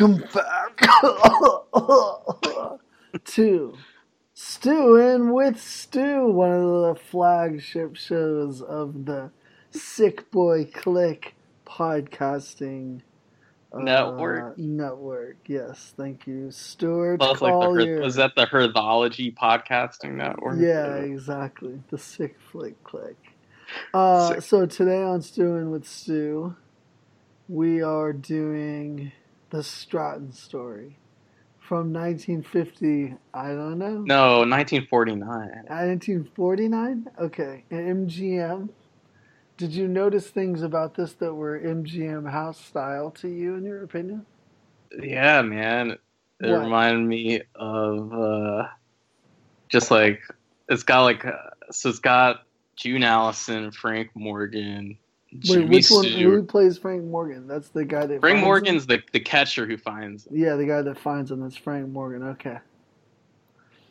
welcome back to Stewing with Stew, one of the flagship shows of the Sick Boy Click podcasting uh, Network. network. Yes, thank you, Stuart Well, like Her- was that the Herthology podcasting network? Yeah, exactly. The sick flick click. Uh, Sick. so today on Stewing with Stew, we are doing the Stratton story from 1950. I don't know. No, 1949. 1949. Okay, MGM. Did you notice things about this that were MGM house style to you, in your opinion? Yeah, man. It What? reminded me of uh, just like it's got like uh, so it's got June Allyson, Frank Morgan, Wait, which one? Stewart. Who plays Frank Morgan? That's the guy that. Frank finds him? Morgan's the the catcher who finds him. Yeah, the guy that finds him. That's Frank Morgan. Okay.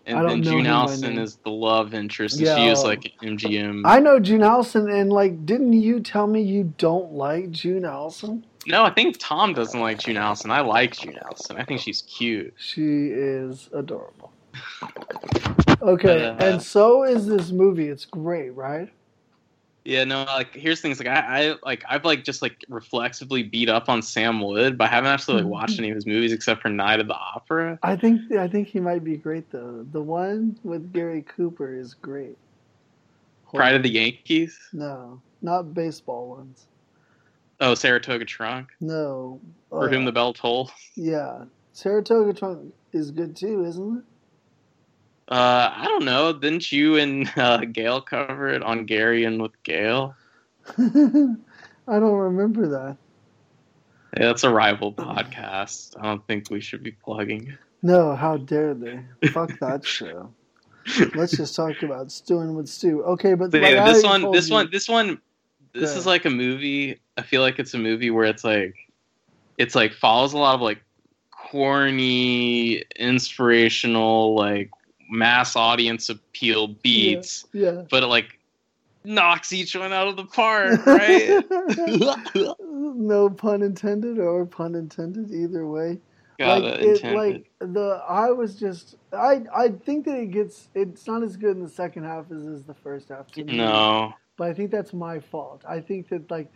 I and don't then June Allyson is the love interest. Yeah, she is like MGM. I know June Allyson, and like, didn't you tell me you don't like June Allyson? No, I think Tom doesn't like June Allyson. I like June Allyson. I think she's cute. She is adorable. Okay, Uh, and so is this movie. It's great, right? Yeah, no, like here's things like I, I like I've like just like reflexively beat up on Sam Wood, but I haven't actually like watched any of his movies except for Night of the Opera. I think I think he might be great though. The one with Gary Cooper is great. Hold Pride on. of the Yankees. No, not baseball ones. Oh, Saratoga Trunk. No. For uh, whom the bell tolls. Yeah, Saratoga Trunk is good too, isn't Uh, I don't know. Didn't you and uh, Gail cover it on Gary and with Gail? I don't remember that. Yeah, that's a rival podcast. I don't think we should be plugging. No, how dare they? Fuck that show. Let's just talk about stewing with Stu. Okay, but like yeah, I this one, this one, this one, this is like a movie. I feel like it's a movie where it's like, it's like follows a lot of like corny, inspirational, like mass audience appeal beats, Yeah. but it like knocks each one out of the park, right? no pun intended or pun intended either way. Gotta like it, intend like the I was just I I think that it gets it's not as good in the second half as is the first half to me. No, But I think that's my fault. I think that like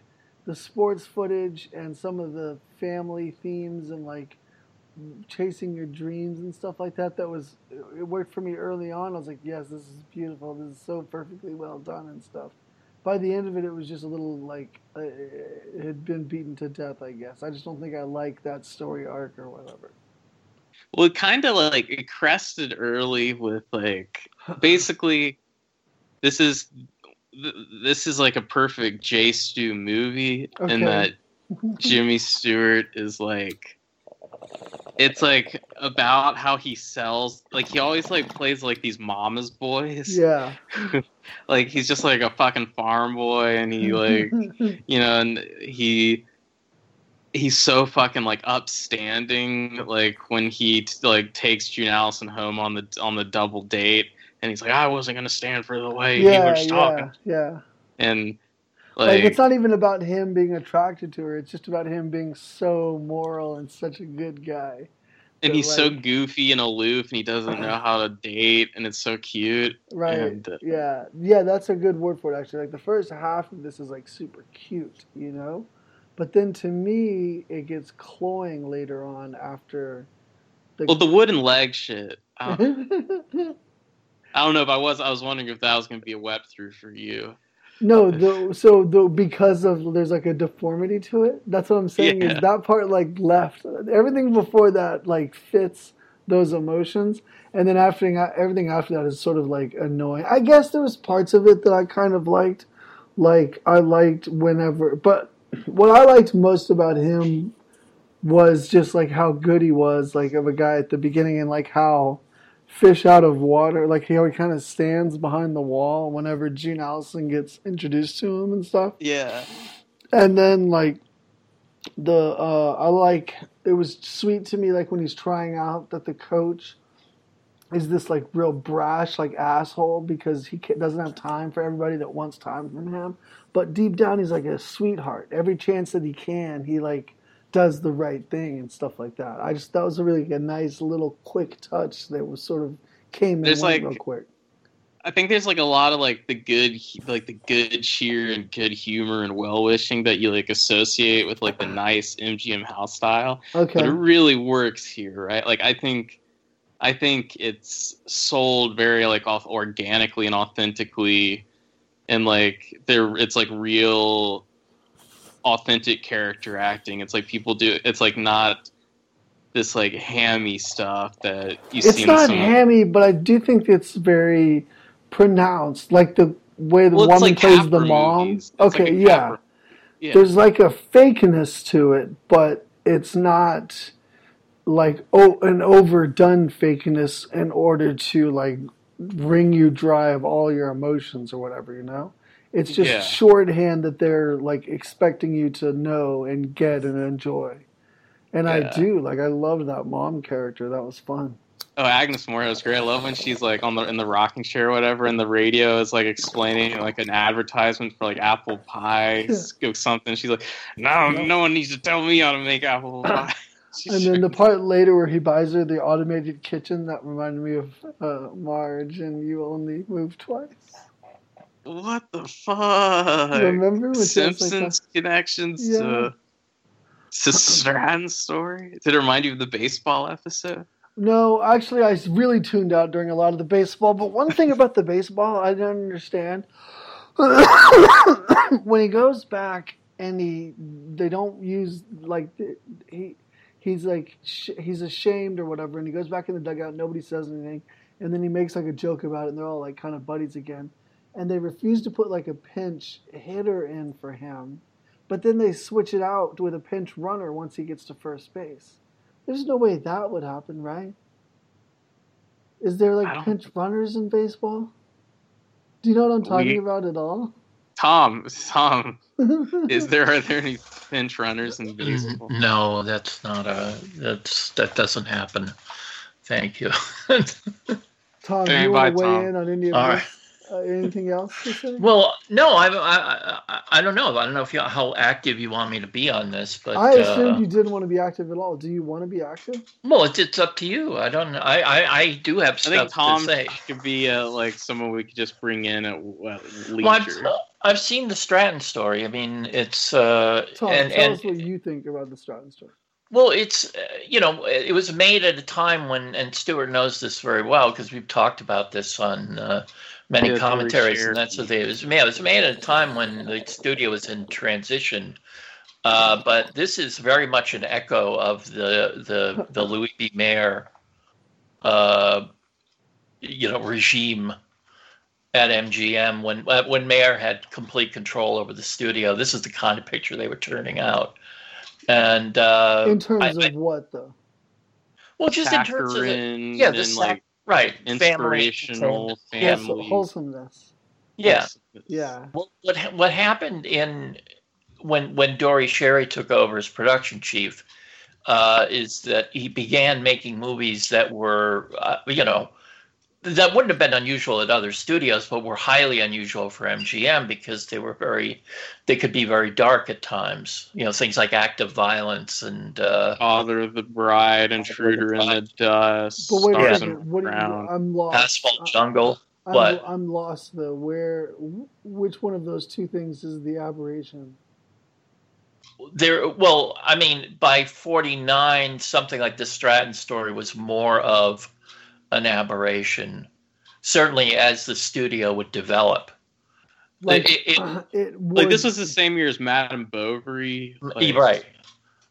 the sports footage and some of the family themes and like chasing your dreams and stuff like that that was it worked for me early on. I was like, yes, this is beautiful. This is so perfectly well done and stuff. By the end of it, it was just a little like uh, it had been beaten to death. I guess I just don't think I like that story arc or whatever. well, it kind of like it crested early with like basically this is this is like a perfect J Stu movie Okay. in that Jimmy Stewart is like it's like about how he sells like he always like plays like these mama's boys yeah. like he's just like a fucking farm boy and he like you know and he he's so fucking like upstanding like when he t- like takes June Allyson home on the on the double date and he's like I wasn't gonna stand for the way he was talking yeah, yeah. and Like, like, it's not even about him being attracted to her. It's just about him being so moral and such a good guy. and he's so goofy and aloof and he doesn't know how to date and it's so cute Right. And, uh, yeah. Yeah, that's a good word for it actually. Like the first half of this is like super cute, you know? But then to me it gets cloying later on after the well the wooden leg shit I don't, I don't know if I was I was wondering if that was gonna be a web through for you No, the, so the because of there's like a deformity to it. That's what I'm saying Yeah. is that part like left. Everything before that like fits those emotions, and then after everything after that is sort of like annoying. I guess there was parts of it that I kind of liked. Like I liked whenever, but what I liked most about him was just like how good he was, like of a guy at the beginning, and like how fish out of water. Like he always kind of stands behind the wall whenever Gene Allyson gets introduced to him and stuff. yeah And then like the uh, I like it was sweet to me like when he's trying out that the coach is this like real brash like asshole because he doesn't have time for everybody that wants time from him. But deep down he's like a sweetheart. Every chance that he can, he like does the right thing and stuff like that. I just that was a really a nice little quick touch that was sort of came in like- real quick. I think there's like a lot of like the good, like the good cheer and good humor and well wishing that you like associate with like the nice MGM house style. Okay. but it really works here, right? Like I think, I think it's sold very like off organically and authentically, and like there, it's like real, authentic character acting. It's like people do. It's like not this like hammy stuff that you see It's not some. hammy, but I do think it's very pronounced, like the way the well, woman like plays the mom. It's like okay, yeah. Capra- yeah. There's like a fakeness to it, but it's not like oh an overdone fakeness in order to like wring you dry of all your emotions or whatever, you know? It's just Yeah. shorthand that they're like expecting you to know and get and enjoy. And I do. Like I loved that mom character. That was fun. Oh, Agnes Moore is great. I love when she's like on the in the rocking chair or whatever, and the radio is like explaining like an advertisement for like apple pie or something. She's like, "No, no one needs to tell me how to make apple pie." And then the part later where he buys her the automated kitchen that reminded me of uh, Marge and You Only Move Twice. What the fuck? Remember was like Simpsons connections Yeah. to to Stratton's story? Did it remind you of the baseball episode? No, actually, I really tuned out during a lot of the baseball. But one thing about the baseball I don't understand when he goes back and he they don't use like he he's like sh- he's ashamed or whatever, and he goes back in the dugout. Nobody says anything, and then he makes like a joke about it, and they're all like kind of buddies again. And they refuse to put like a pinch hitter in for him, but then they switch it out with a pinch runner once he gets to first base. There's no way that would happen, right? Is there like pinch runners in baseball? Do you know what I'm talking We- about at all? Tom, Tom, is there are there any pinch runners in baseball? Mm, no, that's not a. That's that doesn't happen. Thank you. Tom, do Hey, you want to weigh Tom. in on any of All this? Right. Uh, anything else to say? well, no, I, I, I, I don't know. I don't know if you, how active you want me to be on this, but I assumed uh, you didn't want to be active at all. Do you want to be active? well, it's, it's up to you. I don't. I, I, I do have I stuff think Tom to say. could be uh, like someone we could just bring in at well, Well, I've, leisure. I've seen the Stratton story. I mean, it's uh, Tom, and tell and us what you think about the Stratton story. Well, it's uh, you know it was made at a time when, and Stuart knows this very well because we've talked about this on uh, many Yeah, commentaries, and that's what thing. It was, yeah, it was made at a time when the studio was in transition. Uh, but this is very much an echo of the the the Louis B. Mayer, uh, you know, regime at MGM when uh, when Mayer had complete control over the studio. This is the kind of picture they were turning out. And uh, In terms I- of I- what, though? well, just in terms of the, yeah, the and sac- like right inspirational Yeah, Wholes- family. wholesomeness. Yeah. Yeah. Well, what what happened in when when Dore Schary took over as production chief uh, is that he began making movies that were uh, you know that wouldn't have been unusual at other studios, but were highly unusual for MGM because they were very they could be very dark at times. You know things like act of violence and uh, Father of the Bride, Intruder in the Dust, But wait Stars second. and What do you, I'm lost. Asphalt Jungle. I'm, What? I'm lost though. Where? Which one of those two things is the aberration? there well i mean by 49 something like the stratton story was more of an aberration certainly as the studio would develop Like it- it- it Like this was the same year as Madame Bovary. Like, right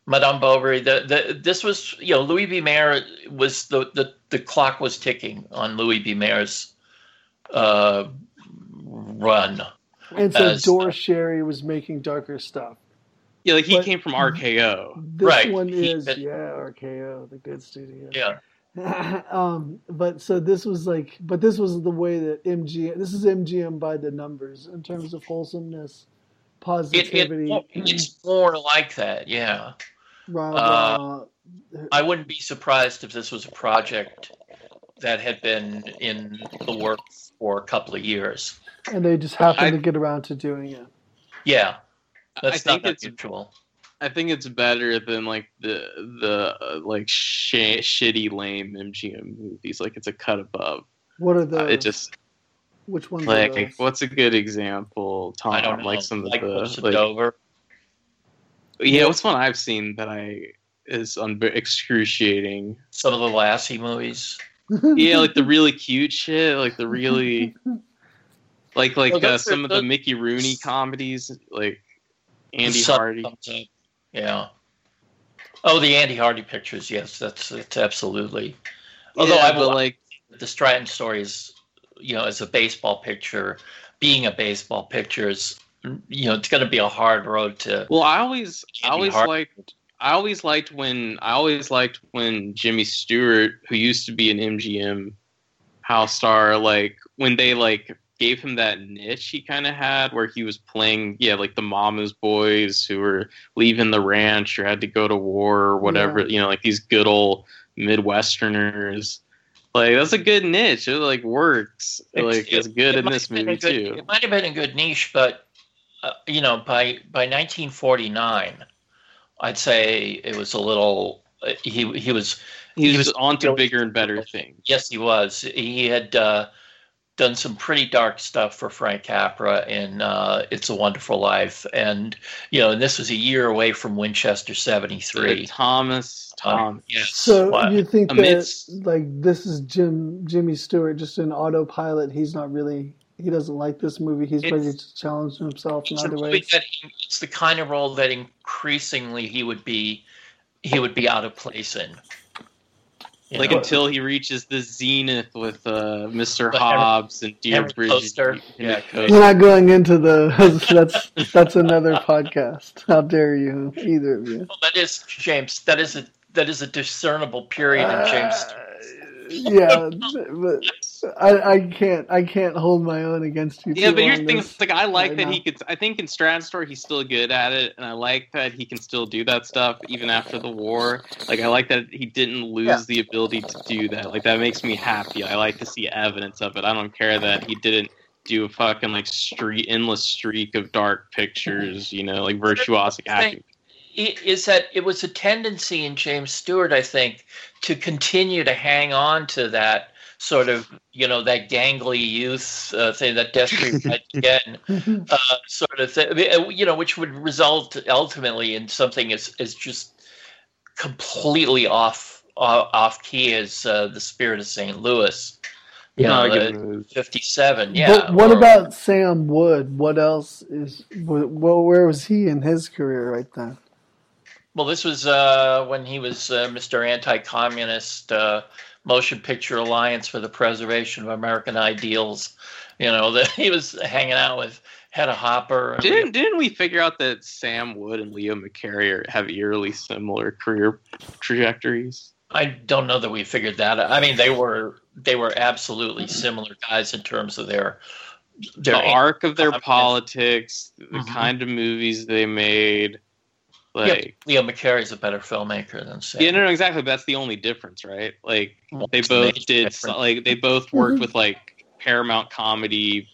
madame bovary the, the this was you know louis b mayer was the the, the clock was ticking on louis b mayer's uh run and so as- Dore Schary was making darker stuff. Yeah, like he But- came from RKO. This Right. one is but- yeah RKO, the good studio. yeah um, but so this was like, but this was the way that MGM. This is MGM by the numbers in terms of wholesomeness, it, it, positivity. it's more like that yeah rah, uh. I wouldn't be surprised if this was a project that had been in the works for a couple of years. and they just happened I- to get around to doing it. Yeah, I that's think not it's unusual. I think it's better than like the the uh, like sh- shitty lame MGM movies. Like it's a cut above. What are Uh, the? it just which ones? are like those? what's a good example? Tom, I don't know. like some of like the like, Dover. yeah. What's one I've seen that I is un- excruciating? Some of the Lassie movies. yeah, like the really cute shit, like the really like like Well, uh, those are some of the. Mickey Rooney comedies, like Andy Sun Hardy. Yeah. Oh, the Andy Hardy pictures. Yes, that's that's absolutely. Although yeah, I will, like the Stratton story is, you know, as a baseball picture, being a baseball picture is, you know, it's going to be a hard road to. well, I always I always Hardy. liked I always liked when I always liked when Jimmy Stewart, who used to be an MGM house star, like when they like gave him that niche he kind of had where he was playing yeah like the mama's boys who were leaving the ranch or had to go to war or whatever you know like these good old midwesterners. Like that's a good niche. It like works. Like it's good it in this have been a movie good- too. It might have been a good niche, but uh, you know, by by 1949, I'd say it was a little. Uh, he he was he was, he was just on to really- bigger and better things. Yes, he was. He had uh, done some pretty dark stuff for Frank Capra in uh, "It's a Wonderful Life," and you know, and this was a year away from Winchester '73. thomas tom Yes. So What? you think Amidst- that like this is Jim Jimmy Stewart just an autopilot? He's not really. He doesn't like this movie. He's It's- ready to challenge himself in it's, a other movie ways. that he- it's the kind of role that increasingly he would be he would be out of place in. You like know? until he reaches the zenith with uh, Mr. But Henry- Hobbs and Dear Henry Brigitte. Coaster. Yeah. Coaster. We're not going into the. That's that's another podcast. How dare you, either of you? Well, that is James. That is a that is a discernible period in James. Uh, yeah, but I, I can't I can't hold my own against you. Yeah, but here's on the thing: this. like I like right that now. he could. I think in Stratton's he's still good at it, and I like that he can still do that stuff even after the war. Like I like that he didn't lose Yeah. the ability to do that. Like that makes me happy. I like to see evidence of it. I don't care that he didn't do a fucking like street endless streak of dark pictures. You know, like virtuosic acting. is that it was a tendency in James Stewart, I think, to continue to hang on to that sort of, you know, that gangly youth uh, thing, that desperate right again uh, sort of thing, I mean, uh, you know, which would result ultimately in something as, as just completely off uh, off key as uh, the Spirit of St. Louis. You Not know, a good uh, move. 57, yeah. but what or- about Sam Wood? What else is? Well, where was he in his career right then? Well, this was uh, when he was uh, Mr. Anti-Communist uh, Motion Picture Alliance for the Preservation of American Ideals. You know, that he was hanging out with Hedda Hopper. Didn't didn't we figure out that Sam Wood and Leo McCarey are- have eerily similar career trajectories? I don't know that we figured that. out. I mean, they were they were absolutely similar guys in terms of their their the arc of their politics, the Mhm. kind of movies they made. Yeah, Like, Leo McCarey's a better filmmaker than Sam. yeah, no, no, exactly. But that's the only difference, right? Like, they both major did, difference. like, they both worked with like Paramount comedy.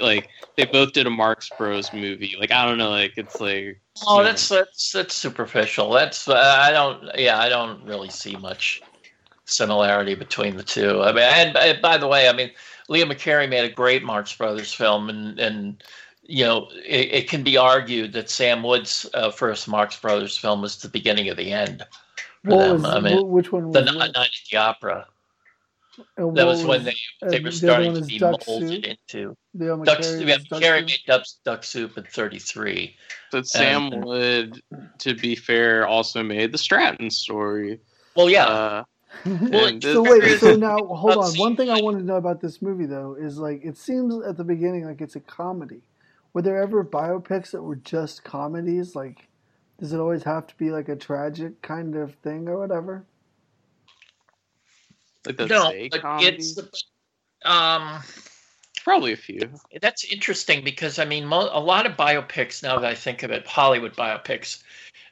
Like, they both did a Marx Bros movie. Like, I don't know. Like, it's like, Oh, you know, that's that's that's superficial. That's uh, I don't. Yeah, I don't really see much similarity between the two. I mean, and, and by the way, I mean, Leo McCarey made a great Marx Brothers film, and and you know, it, it can be argued that Sam Wood's uh, first Marx Brothers film was the beginning of the end for What them. was, I mean, which one was the what? Night at the Opera. And That what was when they uh, they were other starting to be Duck molded Soup? into. Leo Duck, McCarey yeah, was Duck made Duck, Duck Soup in '33. but Sam and- Wood, to be fair, also made the Stratton story. Well, yeah. Uh, Well, so wait, so now hold on. One thing I wanted to know about this movie though is like it seems at the beginning like it's a comedy. Were there ever biopics that were just comedies? Like, does it always have to be like a tragic kind of thing or whatever? like the no, say but comedies? it's um. Probably a few. That's interesting because I mean, mo- a lot of biopics. Now that I think of it, Hollywood biopics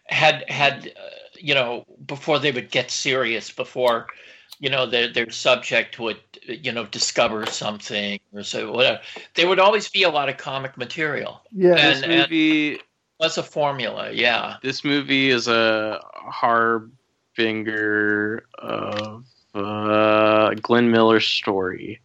had had uh, you know before they would get serious, before you know their their subject would you know discover something or so whatever. There would always be a lot of comic material. Yeah, And- this movie was a formula, yeah. This movie is a harbinger of uh, Glenn Miller's story.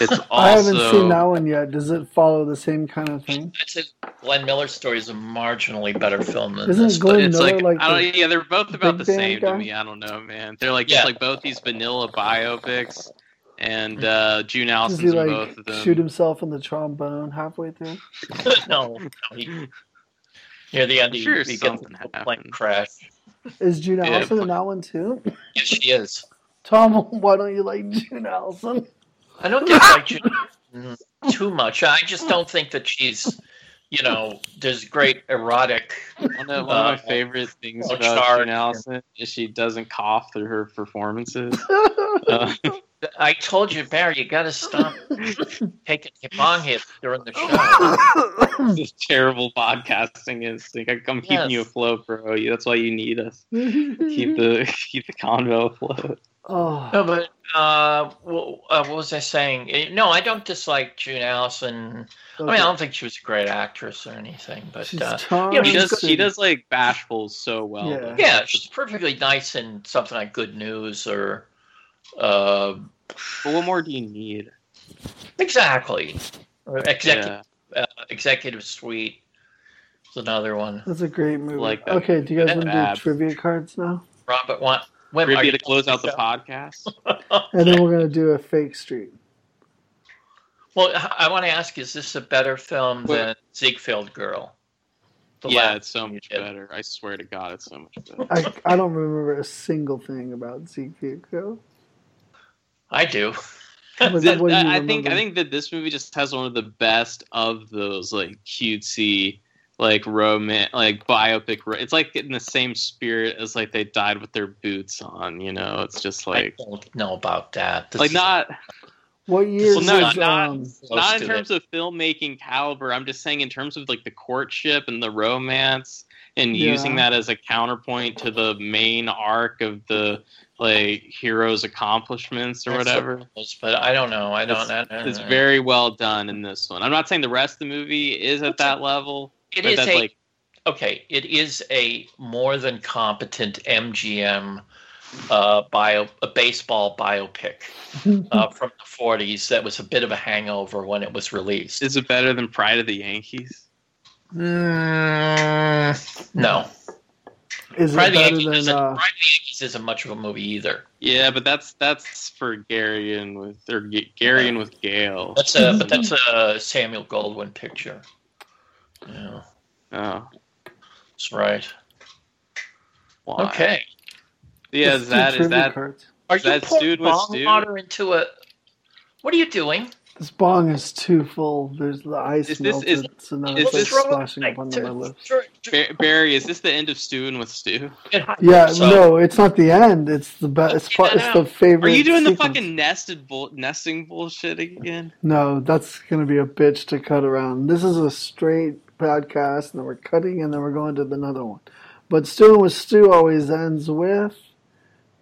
It's also I haven't seen that one yet. Does it follow the same kind of thing? I'd say Glenn Miller's story is a marginally better film than Isn't this. Glenn but it's Miller like, like I don't, yeah, they're both about the same guy? to me. I don't know, man. They're like Yeah. just like both these vanilla biopics, and uh, June Does Allyson's he in like both of them. shoot himself in the trombone halfway through? no, no he, near the end, he, Sure, he gets something a plane crash. Is June Yeah, Allyson in that one too? Yes, she is. Tom, why don't you like June Allyson? I don't dislike June too much. I just don't think that she's, you know, there's great erotic. One of, one of Uh, my favorite things oh, about Char- June Allyson is she doesn't cough through her performances. Uh, I told you, Barry, you got to stop taking bong hits during the show. this terrible podcasting instinct. I- I'm keeping you afloat, bro. That's why you need us. Keep the keep the convo afloat. Oh, No, but uh, wh- uh, what was I saying? Eh, No, I don't dislike June Allyson. I mean, I don't think she was a great actress or anything, but She's uh. Yeah, She does she does like bashful so well. Yeah. yeah, she's perfectly nice in something like Good News or uh, But what more do you need? exactly. Executive Yeah. uh, Executive Suite is another one. That's a great movie. Like that. okay, do you guys want to do trivia cards now? Robert, want when are you to close out the show? podcast. And then we're gonna do a fake street. Well, I want to ask: Is this a better film Well- than Ziegfeld Girl? The yeah, it's so much did. better. I swear to God, it's so much better. I I don't remember a single thing about Ziegfeld Girl. I do. What- Th- what do you I think I think that this movie just has one of the best of those like cutesy like romance like biopic. It's like in the same spirit as like they died with their boots on. You know, it's just like I don't know about that. This like is- not What year Well, no, was not- um, not in terms of filmmaking caliber. I'm just saying in terms of like the courtship and the romance and Yeah. using that as a counterpoint to the main arc of the like hero's accomplishments or I whatever. suppose, But I don't know. I don't. I, I- It's very well done in this one. I'm not saying the rest of the movie is at that level. It but is that's a like okay. It is a more than competent MGM uh, bio, a baseball biopic uh, from the 40s that was a bit of a hangover when it was released. is it better than Pride of the Yankees? Mm, no, is it Pride of the Yankees than isn't. uh, Pride of the Yankees isn't much of a movie either. Yeah, but that's that's for Gary and with or G- Gary and with Gail. That's a but that's a Samuel Goldwyn picture. Yeah, Oh, that's right. why? Okay. Yeah, is that is that cards. Are you That's pouring bong stew? water into a? What are you doing? This bong is too full. There's the ice Is this- melted, is- so now is it's like this- splashing up onto my lips. Barry? Is this the end of Stew with Stew? Yeah, So- no, it's not the end. It's the best. It's, part, it's the favorite. Are you doing the fucking nested bull- nesting bullshit again? No, that's gonna be a bitch to cut around. This is a straight podcast, and then we're cutting, and then we're going to the another one. But Stu with Stu always ends with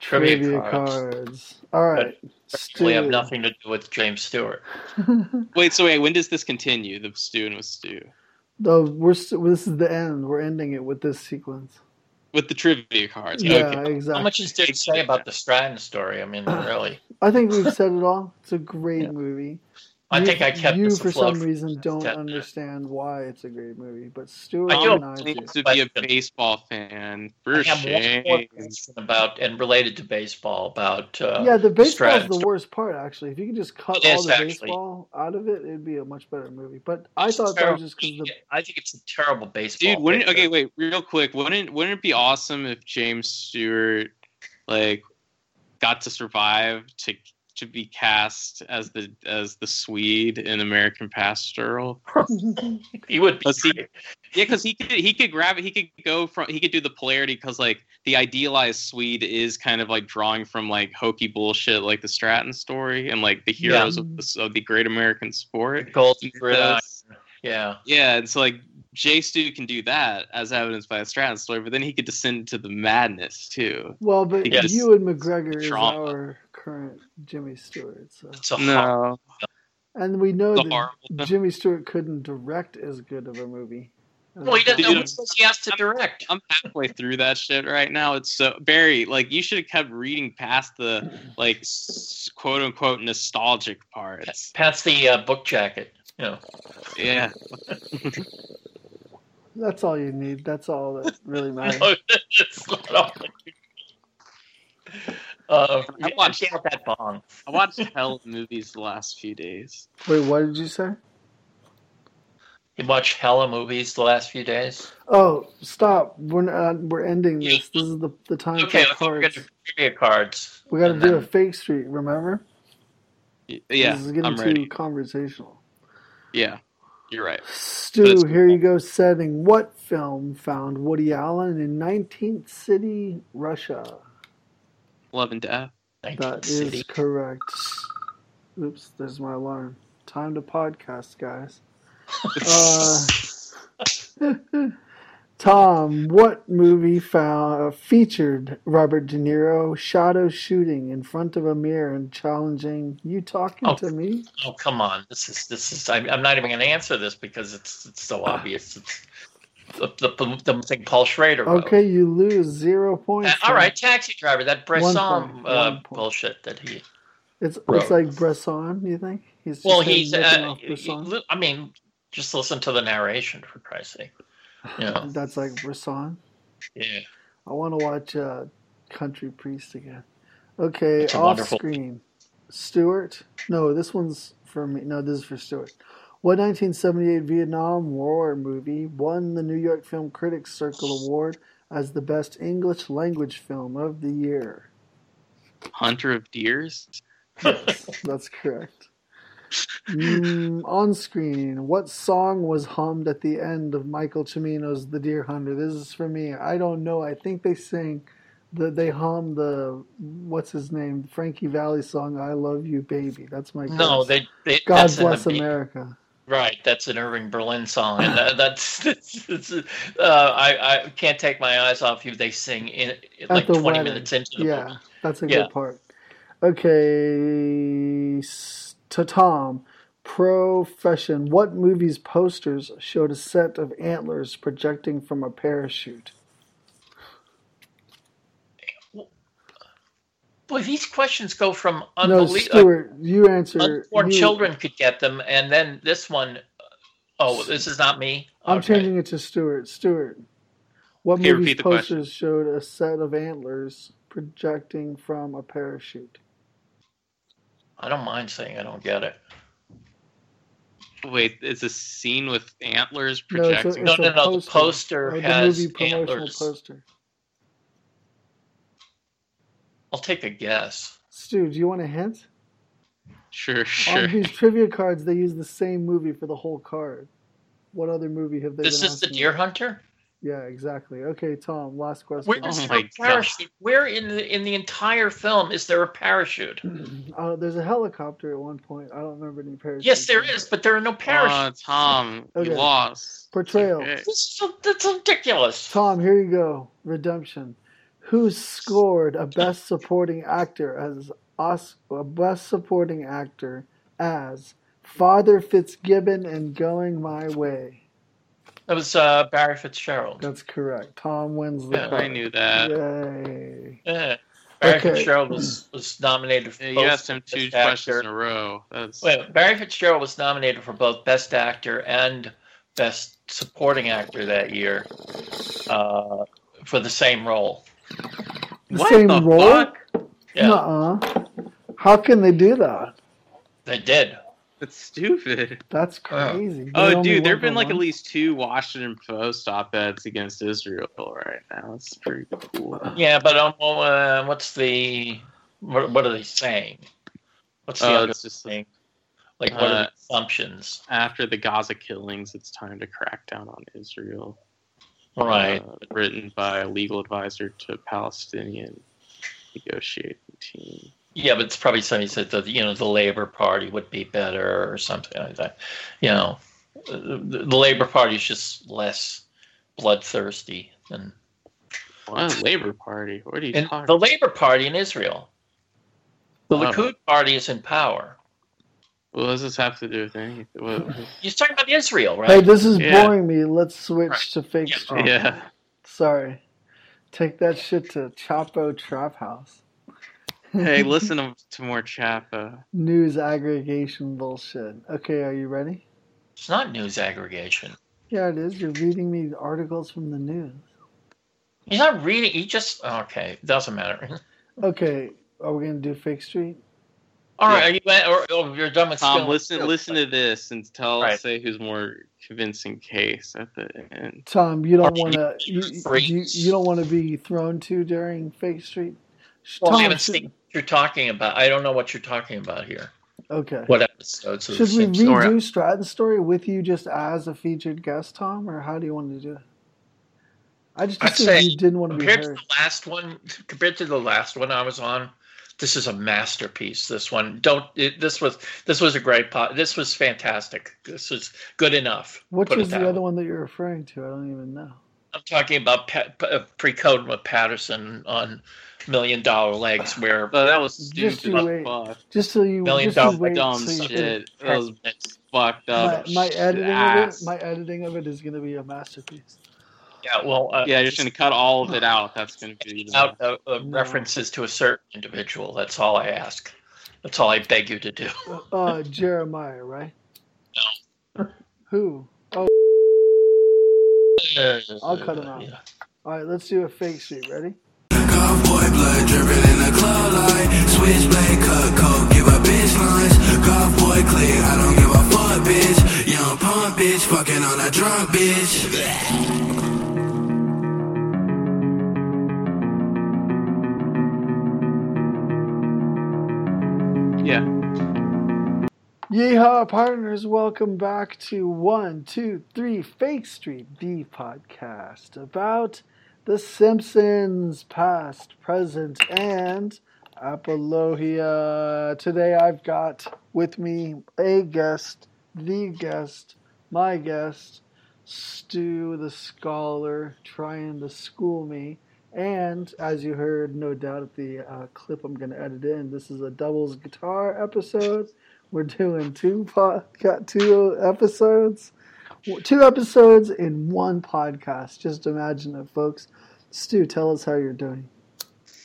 Trivia trivia, cards. cards. All right, We have nothing to do with James Stewart. Wait, so wait, when does this continue? The Stew with Stew No, we're st- this is the end. We're ending it with this sequence. with the trivia cards. Yeah, Okay. exactly. How much is there to say about the Stratton story? I mean, really. I think we've said it all. It's a great Yeah. movie. I You- think I kept you this for some reason the don't 10 minutes. understand why it's a great movie, but Stuart I do and Tom I do. claims to be a baseball fan. For I have one more question about and related to baseball about uh, Yeah, the baseball Stratton the worst part. Actually, if you could just cut It all is, the actually. baseball out of it, it'd be a much better movie. But I It's thought that was just because the I think it's a terrible baseball. Dude, wouldn't picture. okay, wait, real quick, wouldn't wouldn't it be awesome if James Stewart like got to survive to to be cast as the as the Swede in American Pastoral? He would be. Let's see. great. Yeah, because he could he could grab it. He could go from he could do the polarity because like the idealized Swede is kind of like drawing from like hokey bullshit like the Stratton story and like the Yeah. heroes of, the, of the great American sport. Golden Yeah. Yeah, and so like Jay Stu can do that as evidenced by the Stratton story, but then he could descend to the madness too. well, but Ewan McGregor is our current Jimmy Stewart. So, It's a No, and we know the that horrible. Jimmy Stewart couldn't direct as good of a movie. Well, he doesn't know what he has to direct. I'm halfway through that shit right now. It's so Barry, like you should have kept reading past the like quote unquote nostalgic parts. Past the uh, book jacket. You know. Yeah, That's all you need. That's all that really matters. No, it's not all- Uh, I watched- out that bong. I watched hell movies the last few days. Wait, what did you say? You watched hella movies the last few days. Oh, stop! We're not, we're ending Yeah. this. This is the the time Okay, for let's get cards. to trivia cards. We got to and do a fake street. Remember? Y- Yeah, This is getting I'm too ready. conversational. Yeah, you're right. Stu, here cool. you go. Setting. What film found Woody Allen in 19th City, Russia? Love and Death. 19th That is City. correct. Oops, there's my alarm. Time to podcast, guys. Uh, Tom, what movie found, featured Robert De Niro shadow shooting in front of a mirror and challenging you talking Oh. to me? Oh come on! This is this is. I'm, I'm not even going to answer this because it's it's so obvious. It's the the, the thing Paul Schrader wrote. Okay, you lose zero points. Uh, all right, Taxi Driver. That Bresson uh, bullshit that he. It's Bro. it's like Bresson. You think he's Well, he's. Uh, li- I mean, just listen to the narration for Christ's sake. You know. That's like Bresson. Yeah. I want to watch uh, Country Priest again. Okay, off wonderful- screen. Stewart. No, this one's for me. No, this is for Stewart. What 1978 Vietnam War movie won the New York Film Critics Circle Award as the best English language film of the year? Hunter of Deers. Yes, that's correct. Mm, on screen, what song was hummed at the end of Michael Cimino's The Deer Hunter? This is for me. I don't know. I think they sing, the, they hum the, what's his name? Frankie Valli song, I Love You, Baby. That's my No, they. they God Bless America. Right, that's an Irving Berlin song, and that, that's, that's, that's uh, I I can't take my eyes off you. They sing in like twenty wedding. minutes into the Yeah, that's a Yeah. good part. Okay, to Tom. Profession. What movie's posters showed a set of antlers projecting from a parachute? Boy, these questions go from No. Uh, Stuart, you answer. Unborn you- children could get them, and then this one oh this is not me. I'm Okay. changing it to Stuart. Stuart, what Okay, movie's repeat question. posters showed a set of antlers projecting from a parachute? I don't mind saying I don't get it. Wait, it's a scene with antlers No, it's a- projecting. No, It's no, no. The poster. poster Or the has movie promotional antlers. poster. I'll take a guess. Stu, do you want a hint? Sure, sure. On these trivia cards, they use the same movie for the whole card. What other movie have they This been is the Deer about? Hunter. Yeah, exactly. Okay, Tom, last question. Where Oh my a parachute? Where in the in the entire film is there a parachute? Uh, there's a helicopter at one point. I don't remember any parachutes. Yes, there is, but there are no parachutes. Uh, Tom, Okay. you lost. Portrayal. Okay. This that's ridiculous. Tom, here you go. Redemption. Who scored a Best Supporting Actor as Os- a Best Supporting Actor as Father Fitzgibbon in Going My Way? That was uh, Barry Fitzgerald. That's correct. Tom wins the Yeah, card. I knew that. Yay. Yeah. Barry Okay. Fitzgerald was, was nominated for Yeah, both you asked him two Best questions Actor. in a row. That's Wait, Barry Fitzgerald was nominated for both Best Actor and Best Supporting Actor that year uh, for the same role. The What same the role? fuck? Yeah, Nuh-uh. How can they do that? they did. That's stupid. That's crazy. They Oh, dude, there have been like one? at least two Washington Post op-eds against Israel right now. It's pretty cool. Yeah, but um, well, uh, what's the what, what are they saying? What's the Oh, other just thing? Like, what are uh, the assumptions? after the Gaza killings, it's time to crack down on Israel. Right. Uh, written by a legal advisor to Palestinian negotiating team. Yeah, but it's probably something said that you know the Labor Party would be better or something like that. You know, the, the Labor Party is just less bloodthirsty than What Labor Party? What are you and talking? the Labor Party in Israel. The. Likud party is in power. What does this have to do with anything? What, You're talking about Israel, right? Hey, this is Yeah. boring me. Let's switch Right. to fake Yeah. street. yeah. Sorry. Take that shit to Chapo Trap House. Hey, listen to, to more Chapo. News aggregation bullshit. Okay, are you ready? It's not news aggregation. Yeah, it is. You're reading me articles from the news. He's not reading. He just okay. Doesn't matter. Okay, are we gonna do fake street? All right, are you or, or you're done with Tom, spill- listen, spill- listen to this and tell Right. say who's more convincing case at the end. Tom, you don't want to. You, you, you don't want to be thrown to during fake street. Sh- Well, I Tom, haven't should, seen what you're talking about. I don't know what you're talking about here. okay. What episodes of Should we Simpsons? redo Stratton's story with you just as a featured guest, Tom, or how do you want to do it? I just I'd assumed say you didn't want to be compared to the last one, compared to the last one I was on, this is a masterpiece. This one, don't. It, this was this was a great pot. This was fantastic. This was good enough. Which put it is the that other one that you're referring to? I don't even know. I'm talking about pa- pa- uh, pre-code with Patterson on Million Dollar Legs, where But that was Just stupid you wait. fuck. Just so you Million just dollar wait Dumb so you shit. That was Presidents. fucked My, up. my editing ass. of it, my editing of it is going to be a masterpiece. Yeah, well, uh, yeah, you're just gonna cut all of it out. That's gonna be the- out uh, uh, references to a certain individual. That's all I ask. That's all I beg you to do. Uh, Jeremiah, right? No. Who? Oh, I'll cut him out. Yeah. all right. Let's do a fake street. Ready? Cowboy blood dripping in the club light. Switchblade cut coke, give a bitch lines. Cowboy click, I don't give a fuck, bitch. Young punk bitch, fucking on a drunk bitch. Yeehaw, partners! Welcome back to one, two, three, Fake Street, the podcast about The Simpsons, past, present, and Apologia. Today, I've got with me a guest, the guest, my guest, Stu, the scholar, trying to school me. And as you heard, no doubt at the uh, clip I'm going to edit in, this is a doubles guitar episode. We're doing two pod, got two episodes, two episodes in one podcast. Just imagine it, folks. Stu, tell us how you're doing.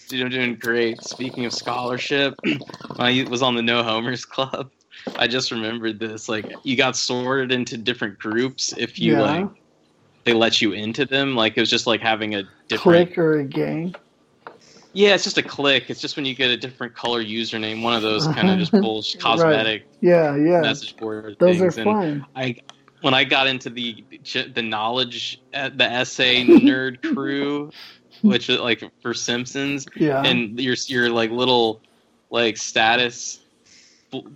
Dude, I'm doing great. Speaking of scholarship, I was on the No Homers Club, I just remembered this. Like, you got sorted into different groups if you Yeah. like they let you into them. Like, it was just like having a different. Click or a gang? Yeah, it's just a click. It's just when you get a different color username, one of those kind of just bullshit cosmetic Yeah, yeah. message board Those are things. and fun. I when I got into the the knowledge uh, the essay nerd crew, which is like for Simpsons, Yeah. and your your like little like status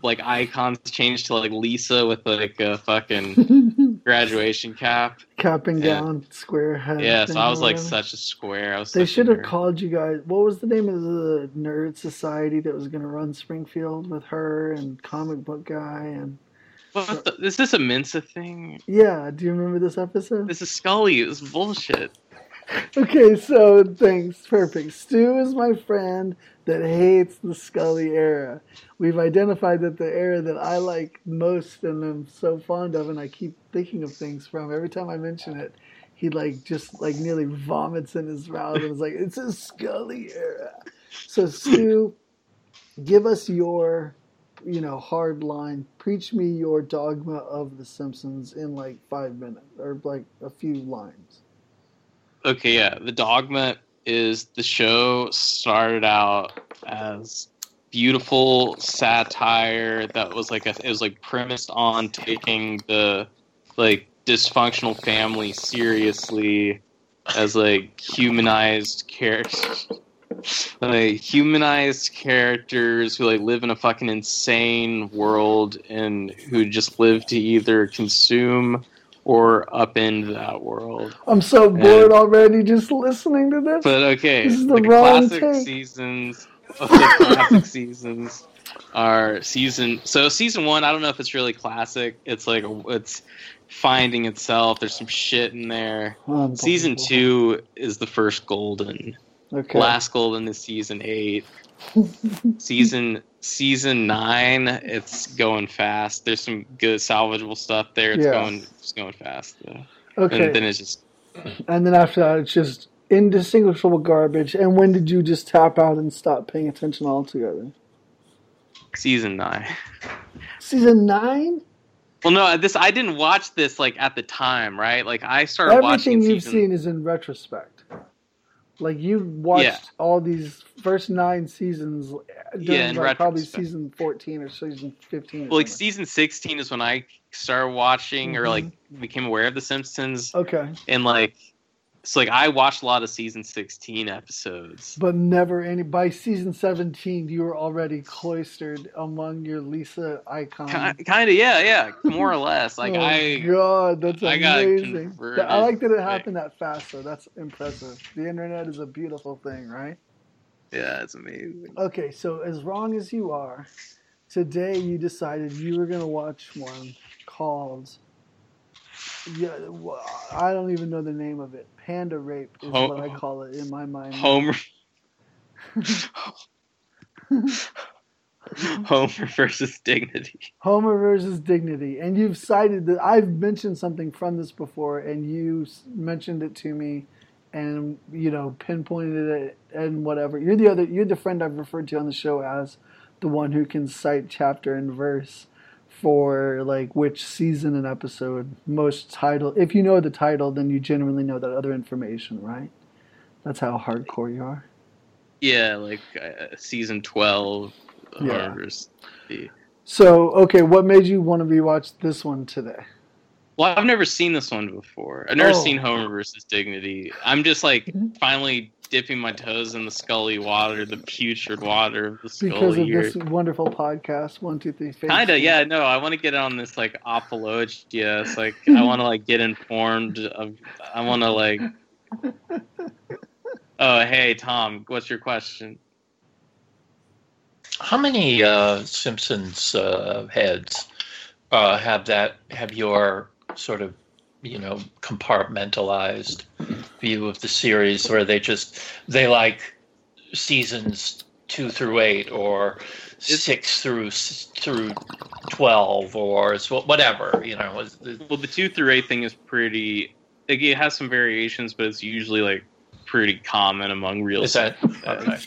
like icons changed to like Lisa with like a fucking graduation cap. Cap and gown, square head. Yeah, so I was like such a square. I was. They should have called you guys. What was the name of the nerd society that was going to run Springfield with her and comic book guy and What the, is this a Mensa thing? yeah? Do you remember this episode? This is Scully. It was bullshit. Okay, so thanks. Perfect. Stu is my friend that hates the Scully era. We've identified that the era that I like most and am so fond of, and I keep thinking of things from. Every time I mention it, he like just like nearly vomits in his mouth and is like, "It's a Scully era." So Stu, give us your, you know, hard line. Preach me your dogma of The Simpsons in like five minutes or like a few lines. Okay, yeah. The dogma is the show started out as beautiful satire that was like a, it was like premised on taking the like dysfunctional family seriously as like humanized characters like humanized characters who like live in a fucking insane world and who just live to either consume or upend that world I'm so bored already just listening to this. but okay, This is the the classic take. seasons of the classic seasons are season. So season one, I don't know if it's really classic. It's like it's finding itself. There's some shit in there. Season two is the first golden. Okay. Last Golden is season eight. Season season nine, it's going fast. There's some good salvageable stuff there. It's Yeah. going it's going fast. though. okay. And then it's just And then after that, it's just indistinguishable garbage. And when did you just tap out and stop paying attention altogether? season nine. Season nine? Well, no, this I didn't watch this like at the time, right? Like I started watching Everything you've season. seen is in retrospect. Like you watched Yeah. all these first nine seasons during Yeah, in like probably season fourteen or season fifteen. Or Well, like season sixteen is when I started watching or like mm-hmm. became aware of The Simpsons, okay, and like so like I watched a lot of season sixteen episodes. but never any. By season seventeen, you were already cloistered among your Lisa icon. Kind of, yeah, yeah, more or less. Like oh I, God, that's I amazing. I like that it happened that fast. though. that's impressive. The internet is a beautiful thing, right? yeah, it's amazing. Okay, so as wrong as you are, today you decided you were going to watch one called. Yeah, I don't even know the name of it. Panda rape is Ho- what I call it in my mind. Homer. Homer versus Dignity. Homer versus Dignity, and you've cited that. I've mentioned something from this before, and you mentioned it to me, and you know pinpointed it and whatever. You're the other. You're the friend I've referred to on the show as the one who can cite chapter and verse for like which season and episode most title. If you know the title, then you genuinely know that other information, right? That's how hardcore you are. Yeah, like uh, season twelve. Yeah. Homer's- So, okay, what made you want to rewatch this one today? Well, I've never seen this one before. I've never Oh. seen Homer versus Dignity. I'm just like Mhm. finally dipping my toes in the Scully water, the putrid water of the scully. Because Scully of here. this wonderful podcast, one, two, three, face. Kinda, yeah. No, I want to get on this like apologia. It's like I want to like get informed of. I want to like. Oh, hey Tom, what's your question? How many uh, Simpsons uh, heads uh, have that? Have your sort of, you know, compartmentalized view of the series, where they just they like seasons two through eight, or six through through twelve, or whatever. You know, Well, the two through eight thing is pretty. It has some variations, but it's usually like pretty common among real. is that okay?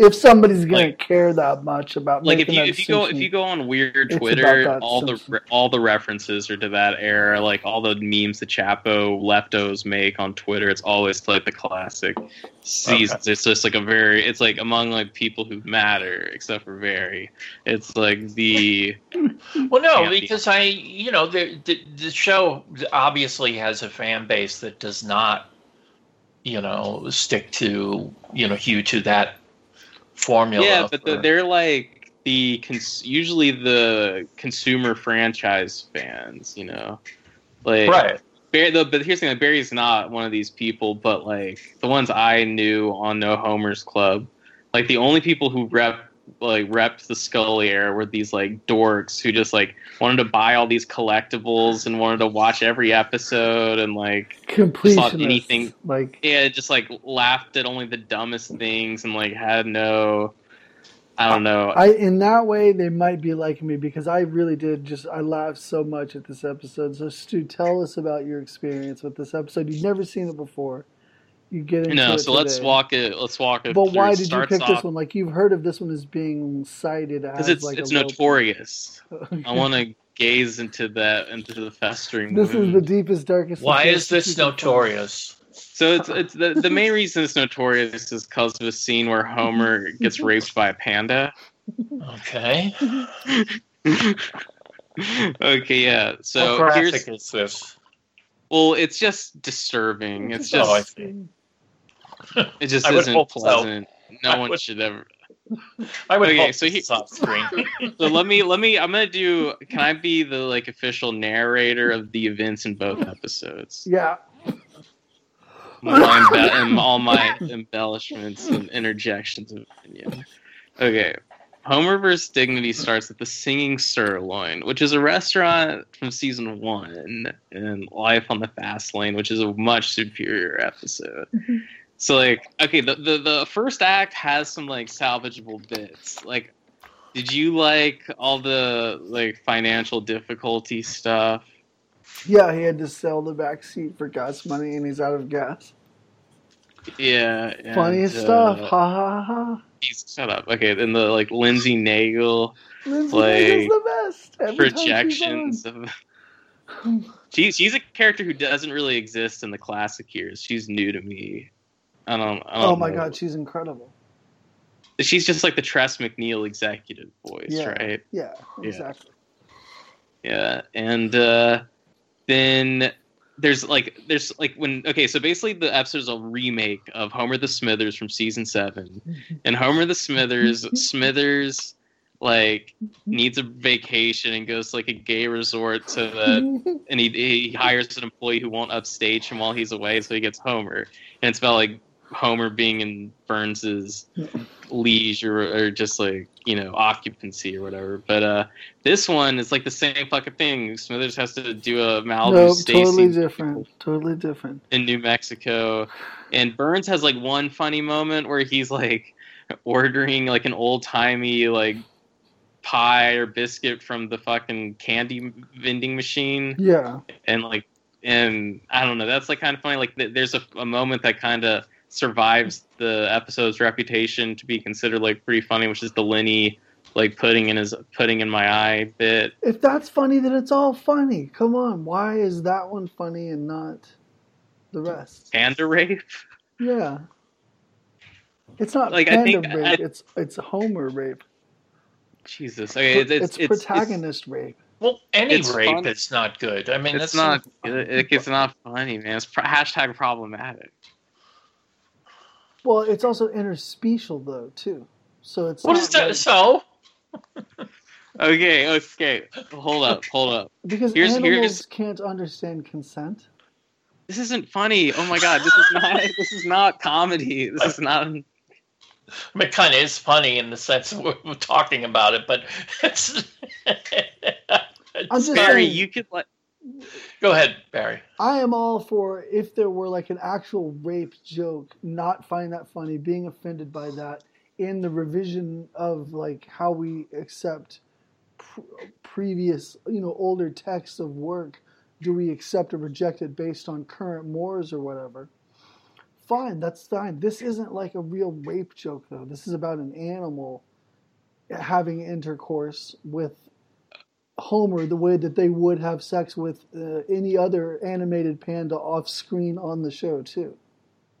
If somebody's gonna Like- care that much about like if you if you go if you go on weird Twitter, about that all the Simpson. re- all the references are to that era. Like all the memes the Chapo leftos make on Twitter, it's always like the classic seasons. It's just like a very it's like among like people who matter, except for Very. It's like the Well, no, Champion. because I, you know, the, the the show obviously has a fan base that does not, you know, stick to, you know, hew to that formula. yeah, but the, for- they're like the cons- usually the consumer franchise fans. You know, like right. Barry, the, but here's the thing: like, Barry's not one of these people, but like the ones I knew on No Homers Club, like the only people who rep like repped the Scully era were these like dorks who just like wanted to buy all these collectibles and wanted to watch every episode and like completionist, anything- like yeah, just like laughed at only the dumbest things and like had no, I don't know. I in that way they might be like me because I really did just I laughed so much at this episode. So Stu, tell us about your experience with this episode. You've never seen it before. You get into no, it so let's walk it. Let's walk it. But through. why It did you pick off- this one? Like you've heard of this one as being cited as it's like it's a notorious. point. I want to gaze into that into the festering. This is the deepest, darkest. Why is this you can find. notorious? So it's it's the the main reason it's notorious is because of a scene where Homer gets raped by a panda. Okay. okay, yeah. So How here's is this? well, it's just disturbing. It's Oh, I just see. It just I isn't hope so. pleasant. No I one would- should ever. I would Okay, hope so so he- off screen. So let me let me. I'm gonna do. Can I be the like official narrator of the events in both episodes? Yeah. my embe- and all my embellishments and interjections of opinion. Okay. Homer vs. Dignity starts at the Singing Sirloin, which is a restaurant from season one, and Life on the Fast Lane, which is a much superior episode. Mm-hmm. So like, okay, the, the the first act has some like salvageable bits. Like, did you like all the like financial difficulty stuff? Yeah, he had to sell the back seat for gas money, and he's out of gas. Yeah. and, Funny uh, stuff. Ha ha ha. Geez, shut up. Okay, then the like Lindsey Naegle Lindsey Like, the best. Every projections of. on. She's she's a character who doesn't really exist in the classic years. She's new to me. I don't. I don't Oh my know. god, she's incredible. She's just like the Tress MacNeille executive voice, Yeah. right? Yeah, Yeah. exactly. Yeah, and uh, then there's like there's like when okay, so basically the episode is a remake of Homer the Smithers from season seven, and Homer the Smithers Smithers like needs a vacation and goes to like a gay resort so that and he, he hires an employee who won't upstage him while he's away, so he gets Homer, and it's about like Homer being in Burns's liege or, or just like you know occupancy or whatever. But uh, this one is like the same fucking thing. Smithers has to do a Malibu no, Stacy totally different. Totally different. in New Mexico, and Burns has like one funny moment where he's like ordering like an old timey like pie or biscuit from the fucking candy vending machine Yeah. and like and i don't know that's like kind of funny like th- there's a, a moment that kind of survives the episode's reputation to be considered like pretty funny which is the lenny like putting in his putting in my eye bit If that's funny, then it's all funny. Come on, why is that one funny and not the rest? and a rape Yeah. It's not Like, I panda think- rape. I- it's it's Homer rape. jesus okay it's It's, it's, it's, protagonist rape. Well, any It's rape fun. is not good. I mean, it's that's not good. it's not funny man it's pro- hashtag problematic Well, it's also interspecial though too. So it's What not that? like- So okay okay hold up hold up because here's- animals here's- can't understand consent. this isn't funny oh my god this is not this is not comedy this is not I mean, it kind of is funny in the sense that we're, we're talking about it, but it's. I'm just barry saying- you could let Go ahead, Barry. I am all for if there were like an actual rape joke, not finding that funny, being offended by that in the revision of like how we accept pr- previous, you know, older texts of work. Do we accept or reject it based on current mores or whatever? Fine, that's fine. This isn't like a real rape joke though. This is about an animal having intercourse with Homer the way that they would have sex with uh, any other animated panda off screen on the show too,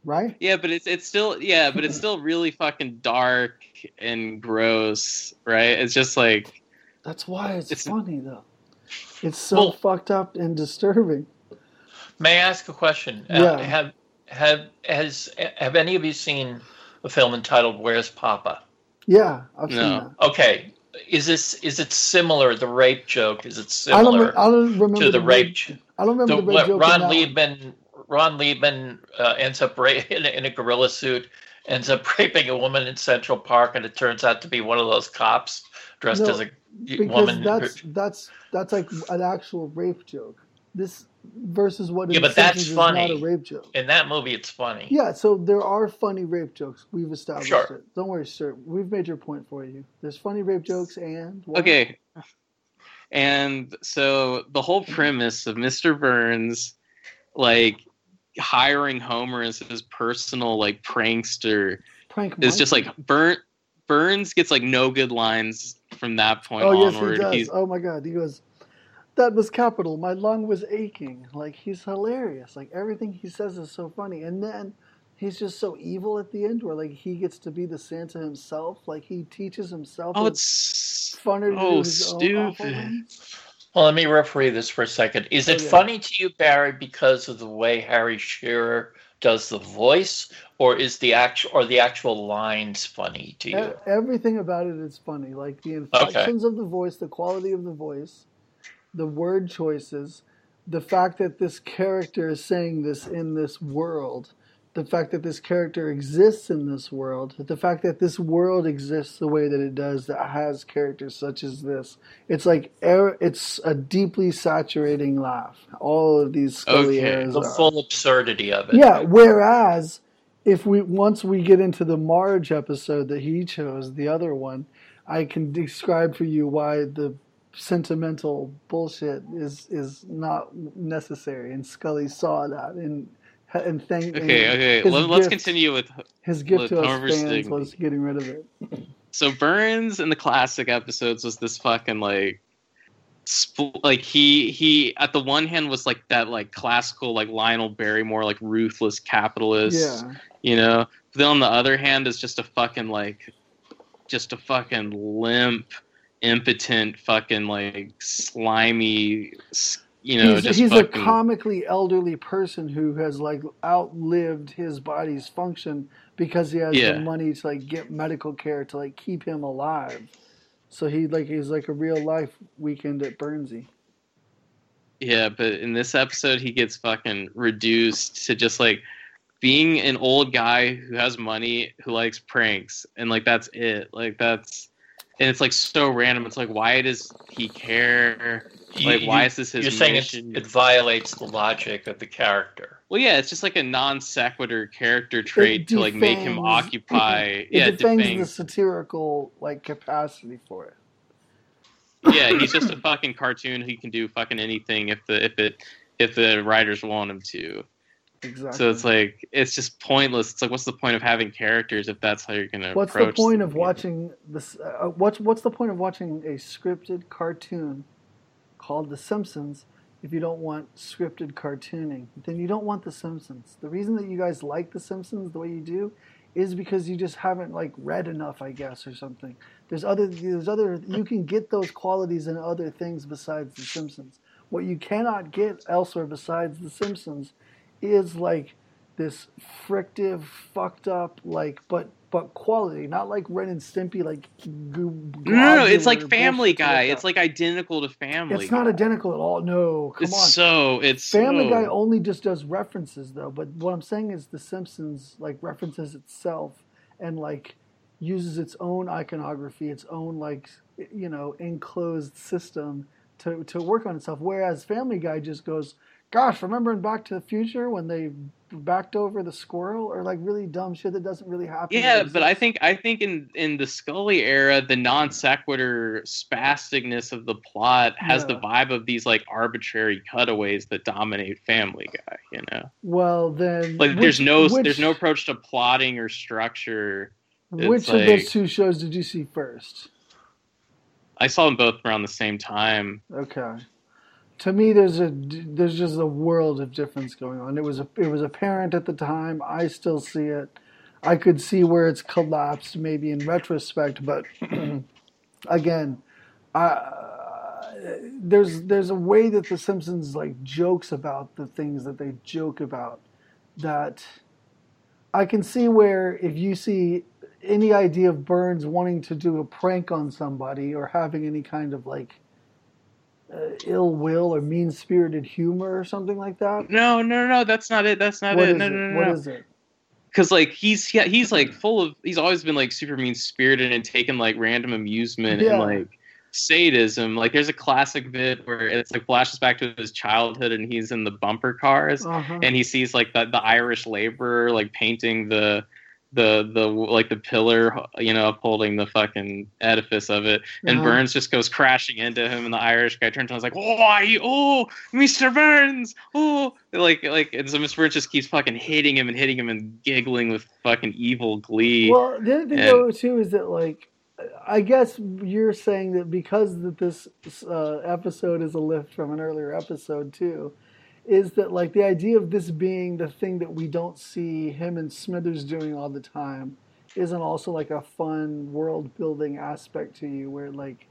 right? Yeah, but it's it's still yeah, but it's still really fucking dark and gross, right? It's just like That's why it's, It's- funny though. It's so Well- fucked up and disturbing. May I ask a question? Uh, Yeah. have have has have any of you seen a film entitled "Where's Poppa"? Yeah, I've seen that. Okay, is this is it similar? The rape joke is it I don't. similar I don't remember to the rape? I don't remember The, the, rape what, joke. Ron. Leibman Ron Leibman uh, ends up ra- in, a, in a gorilla suit, ends up raping a woman in Central Park, and it turns out to be one of those cops dressed No, as a because woman. that's that's that's like an actual rape joke. This versus what Yeah, in but that's is funny. not a rape joke. in that movie, it's funny. Yeah, so there are funny rape jokes. We've established Sure. it. Don't worry, sir. We've made your point for you. There's funny rape jokes and what? okay. And so the whole premise of Mr. Burns like hiring Homer as his personal like prankster prank. is just like Burn Burns gets like no good lines from that point Oh yes, he does. He's Oh my god, he goes. That was capital. My lung was aching. Like he's hilarious. Like everything he says is so funny. And then he's just so evil at the end, where like he gets to be the Santa himself. Like he teaches himself. oh, it's funner to do oh his stupid. ones. Well, let me referee this for a second. Is oh, it Oh, yeah. funny to you, Barry, because of the way Harry Shearer does the voice, or is the actual or the actual lines funny to you? Everything about it is funny. Like the inflections of the voice, the quality of the voice, the word choices, the fact that this character is saying this in this world, the fact that this character exists in this world, the fact that this world exists the way that it does, that has characters such as this. It's like air, it's a deeply saturating laugh. All of these Scully Okay. airs the are. full absurdity of it. Yeah, whereas if we once we get into the Marge episode that he chose, the other one, I can describe for you why the sentimental bullshit is is not necessary. And Scully saw that and and thank Okay, okay. Let, us continue with His gift with to us fans was getting rid of it. so Burns in the classic episodes was this fucking like like he he at the one hand was like that like classical like Lionel Barrymore like ruthless capitalist Yeah, you know but then on the other hand is just a fucking like just a fucking limp impotent fucking like slimy you know he's, he's a comically elderly person who has like outlived his body's function because he has Yeah. the money to like get medical care to like keep him alive. So he like he's like a real life weekend at Bernsey. Yeah, but in this episode, he gets fucking reduced to just like being an old guy who has money who likes pranks, and like that's it. Like that's, and it's like so random. It's like why does he care? You- Like why you- is this his You're saying it's, mission? it violates the logic of the character. well, yeah, it's just like a non sequitur character trait to like make him occupy. It yeah, defangs the satirical like capacity for it. yeah, he's just a fucking cartoon. He can do fucking anything if the if it if the writers want him to. Exactly. So it's like it's just pointless. It's like what's the point of having characters if that's how you're gonna What's the point of watching this? Uh, what's what's the point of watching a scripted cartoon called The Simpsons if you don't want scripted cartooning? Then you don't want The Simpsons. The reason that you guys like The Simpsons the way you do is because you just haven't like read enough, I guess, or something. There's other there's other you can get those qualities in other things besides The Simpsons. What you cannot get elsewhere besides The Simpsons is like this frictive, fucked up, like but but quality, not like Ren and Stimpy, like goo- No, no, no, it's like Family Guy. It's like identical to Family. it's not Guy. identical at all. No, come It's on. so it's Family so, Guy only just does references though, but what I'm saying is The Simpsons like references itself and like uses its own iconography, its own like you know enclosed system to to work on itself. Whereas Family Guy just goes, "Gosh, remember in Back to the Future when they backed over the squirrel?" Or like really dumb shit that doesn't really happen. Yeah, but I think I think in in the Scully era, the non sequitur spasticness of the plot has the vibe of these like arbitrary cutaways that dominate Family Guy. You know, well then like which- there's no which, there's no approach to plotting or structure. Which of those two shows did you see first? I saw them both around the same time. Okay. To me, there's a there's just a world of difference going on. It was a, it was apparent at the time. I still see it. I could see where it's collapsed, maybe in retrospect. But again, I, there's there's a way that The Simpsons like jokes about the things that they joke about that I can see where if you see any idea of Burns wanting to do a prank on somebody or having any kind of like uh, ill will or mean spirited humor or something like that. No, no, no, that's not it. That's not What it. No, it? no, no, What no. is it? because like he's yeah, he's like full of he's always been like super mean spirited and taken like random amusement Yeah. and like sadism like there's a classic bit where it's like flashes back to his childhood and he's in the bumper cars Uh-huh. and he sees like the, the irish laborer like painting the the the like the pillar you know upholding the fucking edifice of it. And Uh-huh. burns just goes crashing into him and the irish guy turns and is like why? Oh mr burns! Oh like like and so mr burns just keeps fucking hitting him and hitting him and giggling with fucking evil glee. Well, the other thing And- though too is that like, I guess you're saying that because that this uh, episode is a lift from an earlier episode too, is that like the idea of this being the thing that we don't see him and Smithers doing all the time, isn't also like a fun world building aspect to you where it like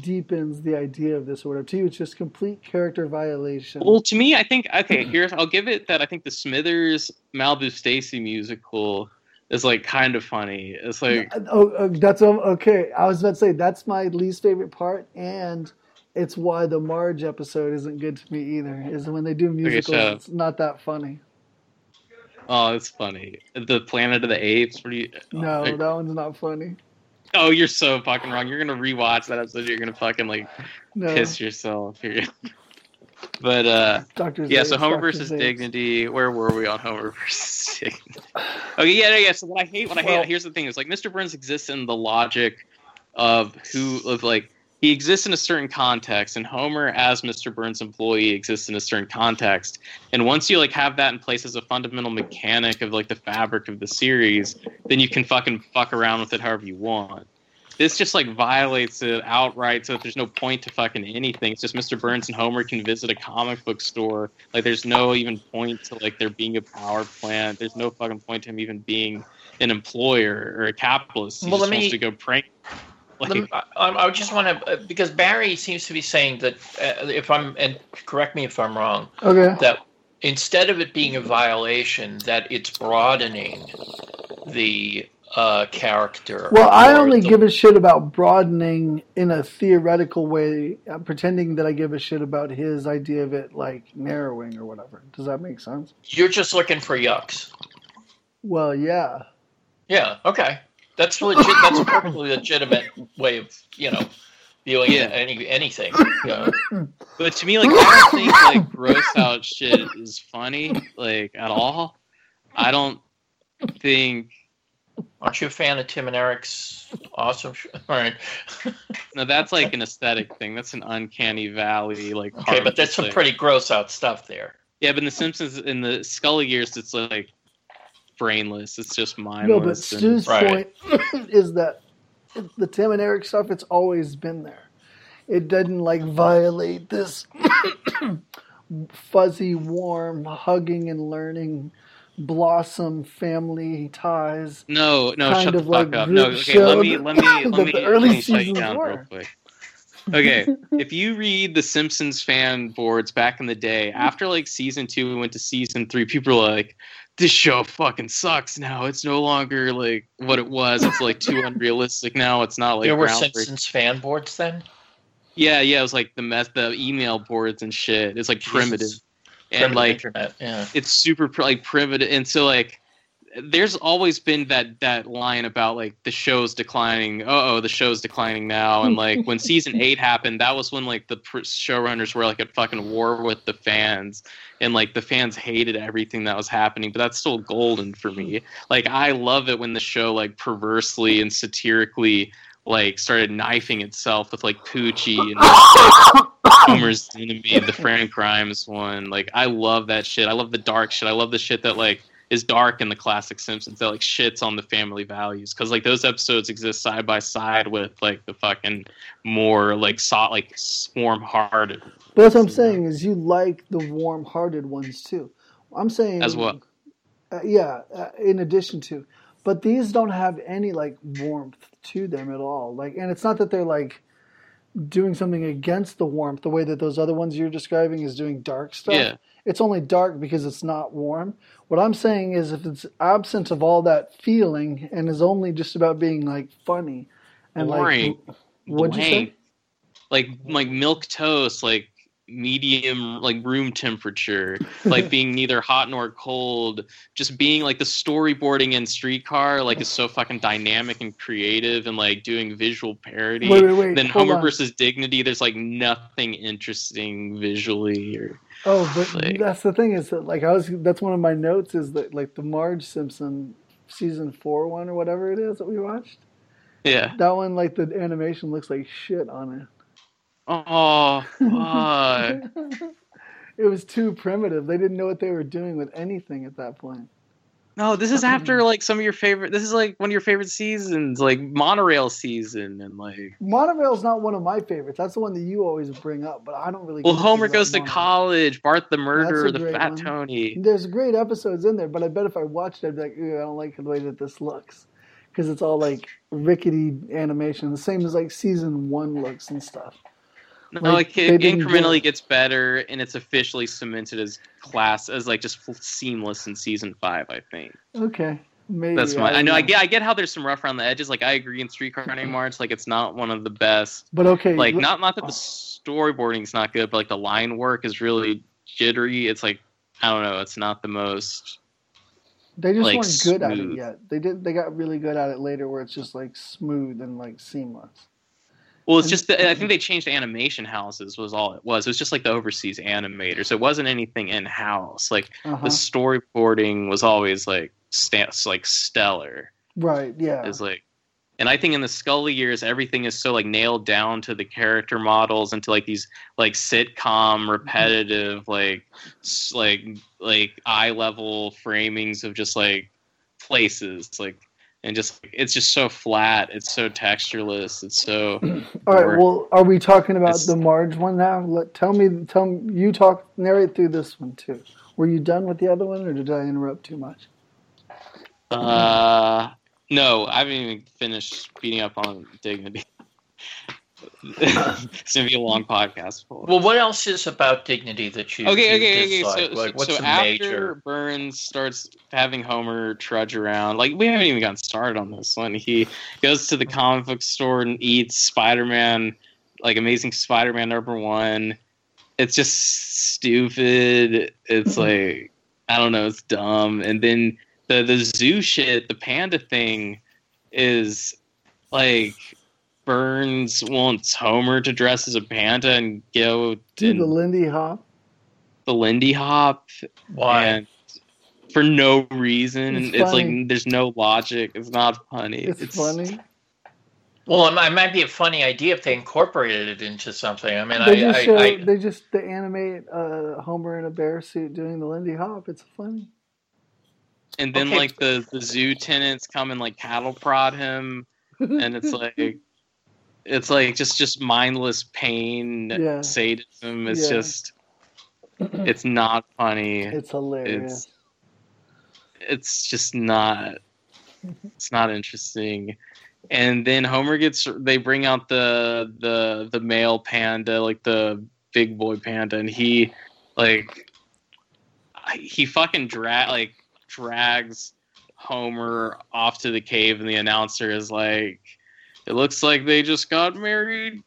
deepens the idea of this order to you. It's just complete character violation. Well, to me, I think okay. Here's I'll give it that. I think the Smithers Malibu Stacy musical is like kind of funny. It's like Oh, uh, that's okay. I was about to say that's my least favorite part, and it's why the Marge episode isn't good to me either. Is when they do musicals, up. it's not that funny. oh, it's funny. The Planet of the Apes. What you? No, like- that one's not funny. oh, you're so fucking wrong. You're gonna rewatch that episode. You're gonna fucking like No, piss yourself. You're, But uh, Doctor yeah, so Homer Dr. versus. Dignity. Where were we on Homer versus Dignity? Okay, yeah, yeah. yeah. So what I hate, what I Well- hate. Here's the thing: is like Mr. Burns exists in the logic of who of like he exists in a certain context, and Homer as Mr. Burns' employee exists in a certain context. And once you like have that in place as a fundamental mechanic of like the fabric of the series, then you can fucking fuck around with it however you want. This just like violates it outright, so that there's no point to fucking anything. It's just Mr. Burns and Homer can visit a comic book store. Like there's no even point to like there being a power plant. There's no fucking point to him even being an employer or a capitalist. He Well, just let wants me- to go prank. Like, I, I just want to because Barry seems to be saying that uh, if I'm and correct me if I'm wrong Okay. that instead of it being a violation that it's broadening the uh, character. Well, I only the- give a shit about broadening in a theoretical way, uh, pretending that I give a shit about his idea of it like narrowing or whatever. Does that make sense? You're just looking for yucks. Well, yeah. Yeah. Okay. That's legit. That's a perfectly legitimate way of you know viewing Yeah. any anything. You know. But to me, like, I don't think like gross out shit is funny, like at all. I don't think. Aren't you a fan of Tim and Eric's awesome? Sh- All right. No, that's like an aesthetic thing. That's an uncanny valley, like. Okay, but that's some thing. pretty gross out stuff there. Yeah, but in the Simpsons, in the Scully years, it's like brainless. It's just mindless. No, but mindless. and- Stu's Right. point is that the Tim and Eric stuff, it's always been there. It doesn't like violate this fuzzy, warm, hugging and learning, blossom family ties. no, no, kind shut the of, fuck up. No, group okay, let me, let me, let me, the let me shut you down were. real quick. Okay, if you read the Simpsons fan boards back in the day, after like season two, we went to season three. People were like, "This show fucking sucks now. It's no longer like what it was. It's like too unrealistic now. It's not like there were. Simpsons fan boards then. Yeah, yeah, it was like the mess, the email boards and shit. It's like primitive Jesus. and like internet. Yeah. it's super like primitive and so like there's always been that that line about like the show's declining oh the show's declining now and like when season 8 happened that was when like the pr- showrunners were like at fucking war with the fans and like the fans hated everything that was happening but that's still golden for me like i love it when the show like perversely and satirically like started knifing itself with like Poochie and like, Homer's enemy, the Frank Grimes one. Like I love that shit. I love the dark shit. I love the shit that like is dark in the classic Simpsons that like shits on the family values because like those episodes exist side by side with like the fucking more like so like warm hearted But that's what I'm saying is you like the warm-hearted ones too. I'm saying As well. Uh, yeah, uh, in addition to, but these don't have any like warmth to them at all. Like, and it's not that they're like doing something against the warmth the way that those other ones you're describing is doing dark stuff. Yeah. It's only dark because it's not warm. What I'm saying is if it's absent of all that feeling and is only just about being like funny and Boring. like what'd you say? Like like milk toast, like medium like room temperature, like being neither hot nor cold. Just being like the storyboarding in Streetcar, like is so fucking dynamic and creative and like doing visual parody. Wait, wait, wait. then hold Homer on. versus Dignity, there's like nothing interesting visually or Oh, but Like- that's the thing is that like I was that's one of my notes is that like the Marge Simpson season four one or whatever it is that we watched. yeah. That one like the animation looks like shit on it. Oh fuck. it was too primitive. They didn't know what they were doing with anything at that point. No, this is after like some of your favorite. This is like one of your favorite seasons, like monorail season, and like. Monorail's not one of my favorites. That's the one that you always bring up, but I don't really. Well, give a shit Homer goes to Monorail. college. Bart the murderer, the fat one. Tony. There's great episodes in there, but I bet if I watched it, I'd be like, Ew, I don't like the way that this looks. Because it's all like rickety animation, the same as like season one looks and stuff. No, Like, like it incrementally get- gets better, and it's officially cemented as class as like just seamless in season five. I think Okay, maybe. that's my. I don't know. I get. I get how there's some rough around the edges. Like I agree in Streetcar Named Marge. Like it's not one of the best. But okay, Like not not that the uh, storyboarding's not good, but like the line work is really jittery. It's like I don't know. It's not the most. they just like, weren't good at it yet. They did. They got really good at it later, where it's just like smooth and like seamless. Well, it's just that I think they changed animation houses was all it was. It was just like the overseas animators. It wasn't anything in house. Like Uh-huh. the storyboarding was always like sta- like stellar. Right. Yeah. Is like, and I think in the Scully years, everything is so like nailed down to the character models and to like these like sitcom repetitive like s- like like eye level framings of just like places like and just it's just so flat. It's so textureless. It's so. All right. Well, are we talking about It's- the Marge one now? Let tell me. Tell me, you talk. Narrate through this one too. Were you done with the other one, or did I interrupt too much? Uh, no, I haven't even finished beating up on dignity. it's gonna be a long podcast. Well, what else is about dignity that you okay, okay, okay. So, Like, so, what's so the after major? Burns starts having Homer trudge around, like we haven't even gotten started on this one. He goes to the comic book store and eats Spider-Man, like Amazing Spider-Man number one. It's just stupid. It's mm-hmm. like I don't know. It's dumb. And then the the zoo shit, the panda thing, is like Burns wants Homer to dress as a panda and go Do and the Lindy Hop? the Lindy Hop Why? and for no reason. It's It's, it's like there's no logic. It's not funny. It's, funny. Well, it might, be a funny idea if they incorporated it into something. I mean, They I, just I, show. I, they just they animate uh, Homer in a bear suit doing the Lindy Hop. It's funny. And then Okay. like the the zoo tenants come and like cattle prod him, and it's like. It's like just just mindless pain, Yeah. sadism. It's Yeah. just, it's not funny. It's hilarious. it's just not it's not interesting and then homer gets they bring out the the the male panda like the big boy panda and he like he fucking drag like drags homer off to the cave and the announcer is like it looks like they just got married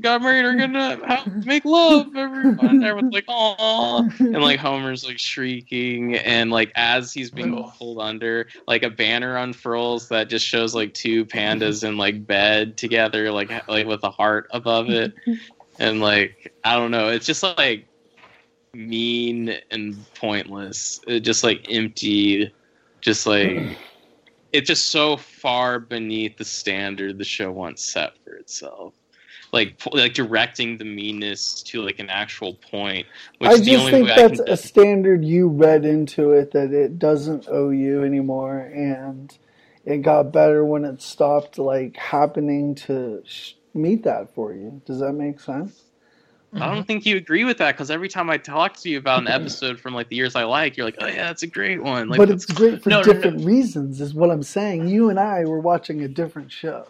got married are gonna make love everyone everyone's like oh and like Homer's like shrieking, and like as he's being pulled under, like a banner unfurls that just shows like two pandas in like bed together, like like with a heart above it, and like I don't know, it's just like mean and pointless, it just like empty, just like it's just so far beneath the standard the show once set for itself. Like, like directing the meanness to like an actual point, which I just think that's a standard you read into it that it doesn't owe you anymore, and it got better when it stopped like happening to sh- meet that for you. Does that make sense? I don't mm-hmm. think you agree with that because every time I talk to you about an episode from like the years I like, you're like, "Oh yeah, that's a great one." Like, but it's great for No, no, no. different reasons, is what I'm saying. You and I were watching a different show.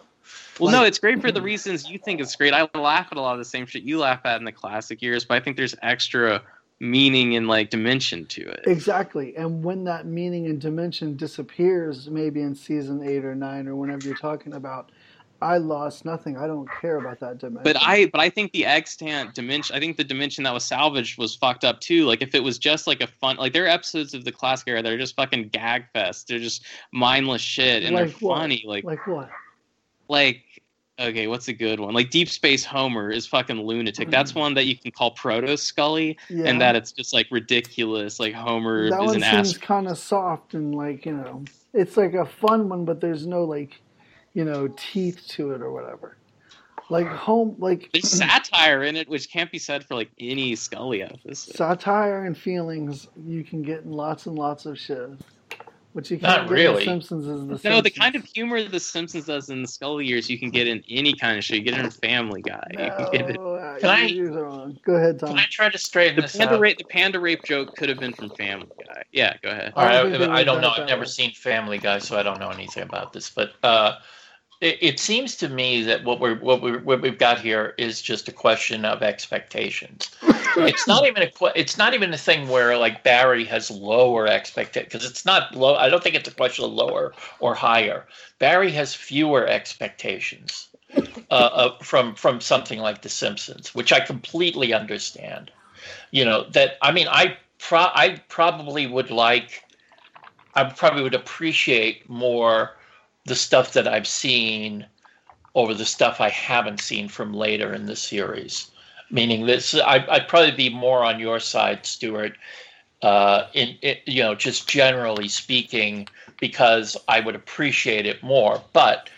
well, no, it's great for the reasons you think it's great. I laugh at a lot of the same shit you laugh at in the classic years, but I think there's extra meaning and like dimension to it. Exactly. And when that meaning and dimension disappears, maybe in season eight or nine or whenever you're talking about, I lost nothing. I don't care about that dimension. But I, but I think the extant dimension. I think the dimension that was salvaged was fucked up too. Like if it was just like a fun, like there are episodes of the classic era that are just fucking gag fest. They're just mindless shit and Like they're what? funny. Like like what? like okay, what's a good one? Like Deep Space Homer is fucking lunatic. Mm. That's one that you can call Proto Scully, Yeah. and that it's just like ridiculous. Like Homer that is one an seems ass. kind of soft and like you know, it's like a fun one, but there's no like, you know, teeth to it or whatever. Like home, like There's satire in it, which can't be said for like any Scully episode. satire and feelings you can get in lots and lots of shows. What you can't get really. in The Simpsons is the No, Simpsons. the kind of humor The Simpsons does in the Scully years, you can get in any kind of show. You get it in Family Guy. You can get it. Uh, Can I- wrong. Go ahead, Tom. Can I try to straighten The this panda out? rape, the panda rape joke could have been from Family Guy. Yeah, go ahead. All I don't right, think they I, I don't know. I've never seen Family Guy, so I don't know anything about this. But uh, it, it seems to me that what we're what we what we've got here is just a question of expectations. it's not even a it's not even a thing where like Barry has lower expectations because it's not low. I don't think it's a question of lower or higher. Barry has fewer expectations uh, uh, from from something like The Simpsons, which I completely understand. You know that I mean I pro I probably would like I probably would appreciate more the stuff that I've seen over the stuff I haven't seen from later in the series. Meaning this, I, I'd probably be more on your side, Stuart. Uh, in you know, just generally speaking, because I would appreciate it more. But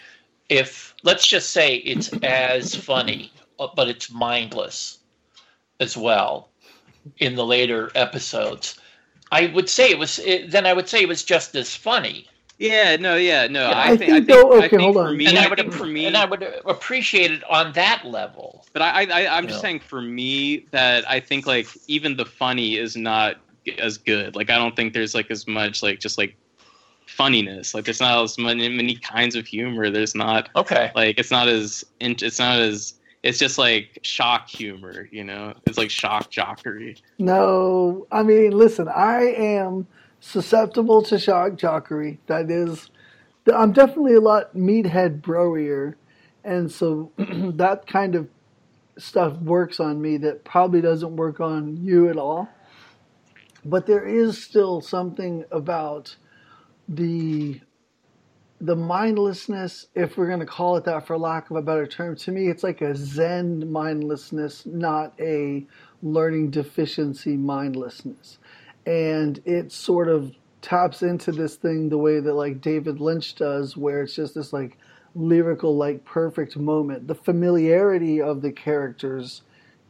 if let's just say it's as funny, uh, but it's mindless as well in the later episodes, I would say it was. It, then I would say it was just as funny. Yeah, no, yeah, no. Yeah, I, I think, think I think, though- I okay, think hold for on. me, and I, I would for me, and I would appreciate it on that level. but I, I, I'm just know. saying for me that I think like even the funny is not as good. Like I don't think there's like as much like just like funniness. Like there's not as many, many kinds of humor. There's not Okay. like it's not as it's not as it's just like shock humor. You know, it's like shock jockery. No, I mean, listen, I am susceptible to shock jockery. That is, I'm definitely a lot meathead broier, and so that kind of stuff works on me that probably doesn't work on you at all. But there is still something about the the mindlessness, if we're going to call it that for lack of a better term, to me, it's like a Zen mindlessness, not a learning deficiency mindlessness. And it sort of taps into this thing the way that like David Lynch does, where it's just this like lyrical, like perfect moment. The familiarity of the characters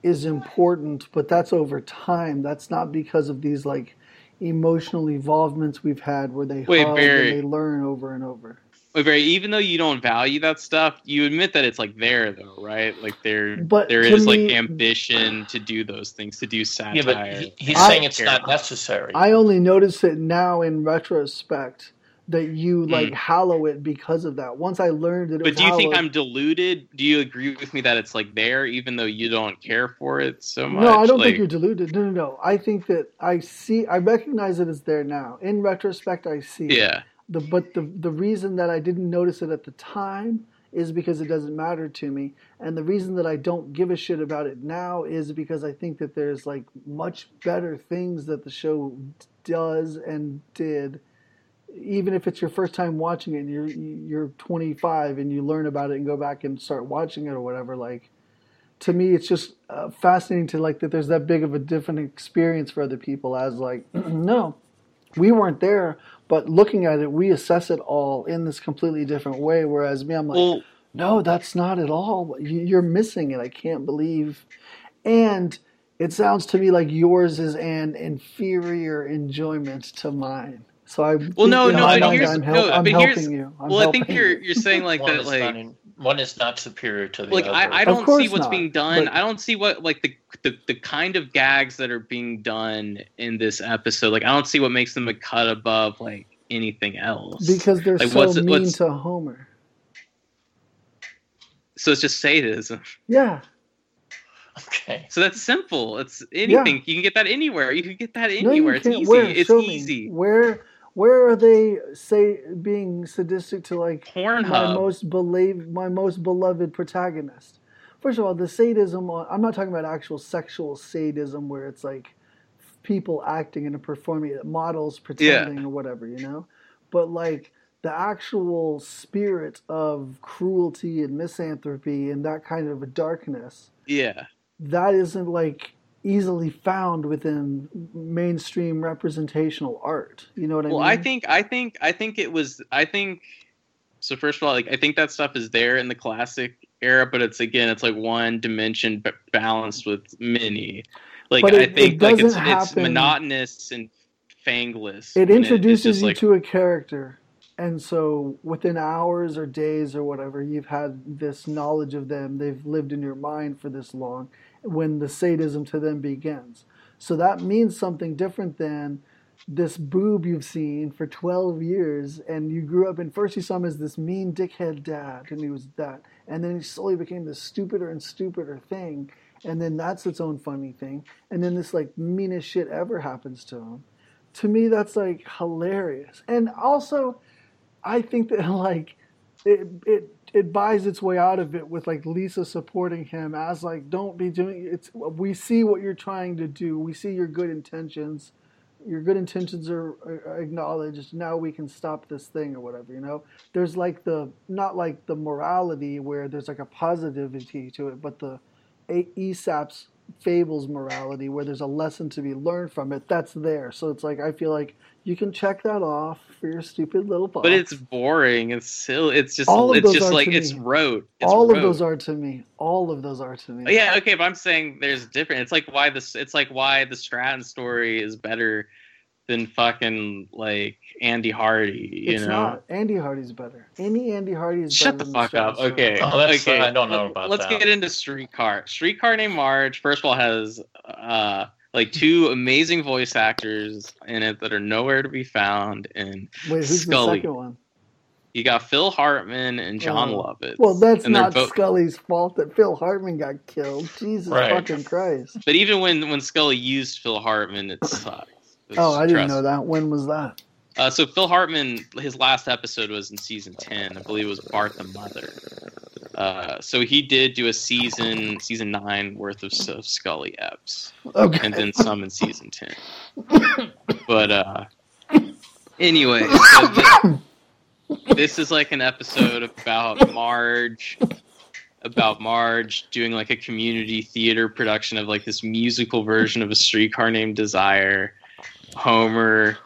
is important, but that's over time. That's not because of these like emotional evolvements we've had where they Wait, hug Barry. and they learn over and over. Wait, Barry, even though you don't value that stuff, you admit that it's like there though, right? Like there, But there to is like ambition to do those things, to do satire. Yeah, but he, he's I- saying it's not necessary. I only notice it now in retrospect that you like Mm. hallow it because of that. Once I learned that it But was do you think I'm deluded? Do you agree with me that it's like there, even though you don't care for it so much? No, I don't Like, think you're deluded. No, no, no. I think that I see, I recognize it as there now. In retrospect, I see. it. The but the the reason that I didn't notice it at the time is because it doesn't matter to me, and the reason that I don't give a shit about it now is because I think that there's like much better things that the show does and did. Even if it's your first time watching it, and you're you're 25 and you learn about it and go back and start watching it or whatever, like to me it's just uh, fascinating to like that there's that big of a different experience for other people as like no we weren't there but looking at it we assess it all in this completely different way whereas me i'm like well, no that's not at all. You- you're missing it. I can't believe. And it sounds to me like yours is an inferior enjoyment to mine. So i well, no, in no. my But mind, here's I'm, no, I'm but here's helping you. I'm well, I think you're you. you're saying like that, like not in, one is not superior to the like other. I, I don't course see what's not, being done. but- I don't see what like the, the the kind of gags that are being done in this episode. Like I don't see what makes them a cut above like anything else. because they're Like, so what's mean what's- to homer so it's just sadism. yeah okay. So that's simple. It's anything. You can get that anywhere. You can get that anywhere. it's easy. Where? It's Show easy. Me. Where? Where are they say being sadistic to like my most beloved, my most beloved protagonist? First of all, the sadism. I'm not talking about actual sexual sadism where it's like people acting and performing, models pretending or whatever, you know. But like the actual spirit of cruelty and misanthropy and that kind of a darkness yeah. that isn't like easily found within mainstream representational art. You know what I Well, mean? Well, I think I think I think it was I think so first of all, like I think that stuff is there in the classic era, but it's again it's like one dimension but balanced with many. Like But I think it like it's it's monotonous and fangless. it introduces just you like, to a character, and so within hours or days or whatever, you've had this knowledge of them. They've lived in your mind for this long. When the sadism to them begins, so that means something different than this boob you've seen for 12 years and you grew up and first you saw him as this mean dickhead dad and he was that and then he slowly became this stupider and stupider thing and then that's its own funny thing and then this like meanest shit ever happens to him. To me that's like hilarious. And also i think that like it it it buys its way out of it with like lisa supporting him as like don't be doing it's we see what you're trying to do we see your good intentions your good intentions are, are acknowledged. Now we can stop this thing or whatever. You know, there's like the not like the morality where there's like a positivity to it, but the A- Aesop's fables morality where there's a lesson to be learned from it. That's there. So it's like I feel like you can check that off for your stupid little box. But it's boring. It's silly. It's just All of it's those just are like to it's me. rote. It's all rote. of those are to me. All of those are to me. Yeah, okay, but I'm saying there's different. It's like why this. It's like why the Stratton story is better than fucking like Andy Hardy. You it's know. not. Andy Hardy's better. Any Andy Hardy is Shut better the fuck up. Stratton Okay. Oh, that's- okay. I don't know about Let's that. get into Streetcar. Streetcar named Marge. First of all, has uh like two amazing voice actors in it that are nowhere to be found. And Wait, who's Scully. the second one? you got Phil Hartman and John Oh. Lovitz. Well, that's And not both- Scully's fault that Phil Hartman got killed. Jesus Right. fucking Christ. But even when when Scully used Phil Hartman, it sucks. Oh, I didn't know that. When was that? Uh, so Phil Hartman, his last episode was in season ten. I believe it was Bart the Mother. Uh, so he did do a season, season nine worth of, of Scully eps, Okay. and then some in season ten. But uh, anyway, so thi- this is like an episode about Marge, about Marge doing like a community theater production of like this musical version of a streetcar named Desire. Homer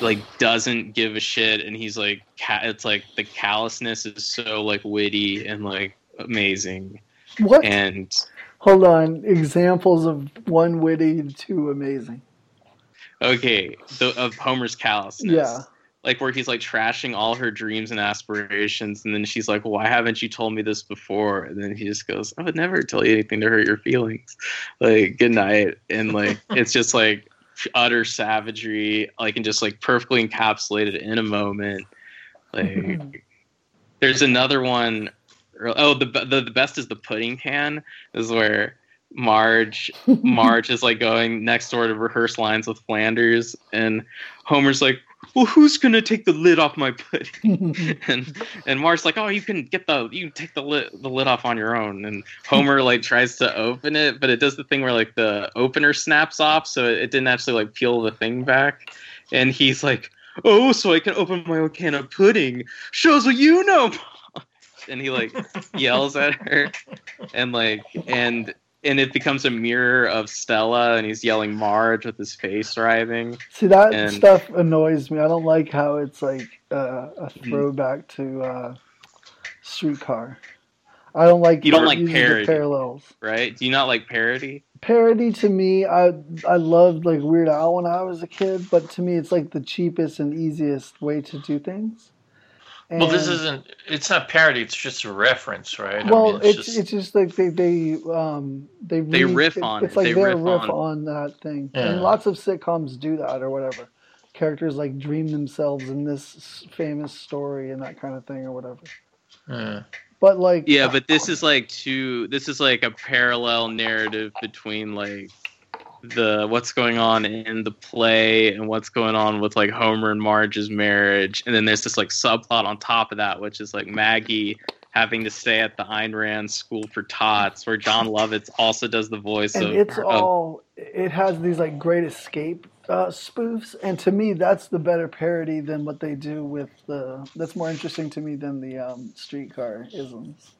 like doesn't give a shit and he's like ca- it's like the callousness is so like witty and like amazing What? and Hold on. Examples of one witty, two amazing. okay the, of homer's callousness Yeah. like where he's like trashing all her dreams and aspirations and then she's like why haven't you told me this before and then he just goes i would never tell you anything to hurt your feelings like good night and like it's just like utter savagery like and just like perfectly encapsulated in a moment. Like mm-hmm. there's another one oh the, the the best is the pudding can is where marge Marge is like going next door to rehearse lines with Flanders, and Homer's like, "Well, who's gonna take the lid off my pudding?" and and Marge's like, "Oh, you can get the you can take the lid the lid off on your own." And Homer like tries to open it, but it does the thing where like the opener snaps off, so it, it didn't actually like peel the thing back. And he's like, "Oh, so I can open my own can of pudding? Shows what you know." and he like yells at her, and like and and it becomes a mirror of Stella, and he's yelling Marge with his face writhing. See that And- stuff annoys me. I don't like how it's like uh, a Mm-hmm. throwback to uh, Streetcar. I don't like You don't like parody. parallels. Right? Do you not like parody? Parody to me, I I loved like Weird Al when I was a kid, but to me it's like the cheapest and easiest way to do things. Well, this isn't. It's not parody. It's just a reference, right? I Well, mean, it's it's just like they they um they They re- riff it- on it's it. like They their riff riff on- on that thing, Yeah. and lots of sitcoms do that or whatever. Characters like dream themselves in this famous story and that kind of thing or whatever. yeah. But like Yeah, but this is like two. This is like a parallel narrative between like the what's going on in the play and what's going on with like Homer and Marge's marriage, and then there's this like subplot on top of that, which is like Maggie having to stay at the Ayn Rand School for Tots, where Jon Lovitz also does the voice and of. it's of- all it has these like great escape uh, spoofs, and to me that's the better parody than what they do with the. That's more interesting to me than the um, streetcar isms.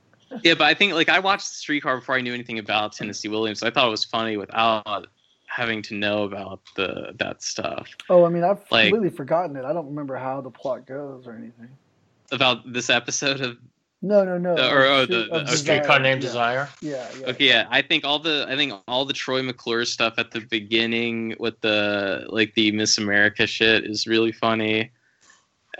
Yeah, but I think like I watched the Streetcar before I knew anything about Tennessee Williams. So I thought it was funny without having to know about the that stuff Oh, I mean I've Like- completely forgotten it. I don't remember how the plot goes or anything. about this episode of. No, no, no. The- or- of or Street- the- of the- A streetcar named yeah. Desire. Yeah, yeah. Okay, yeah, I think all the I think all the Troy McClure stuff at the beginning with the like the Miss America shit is really funny.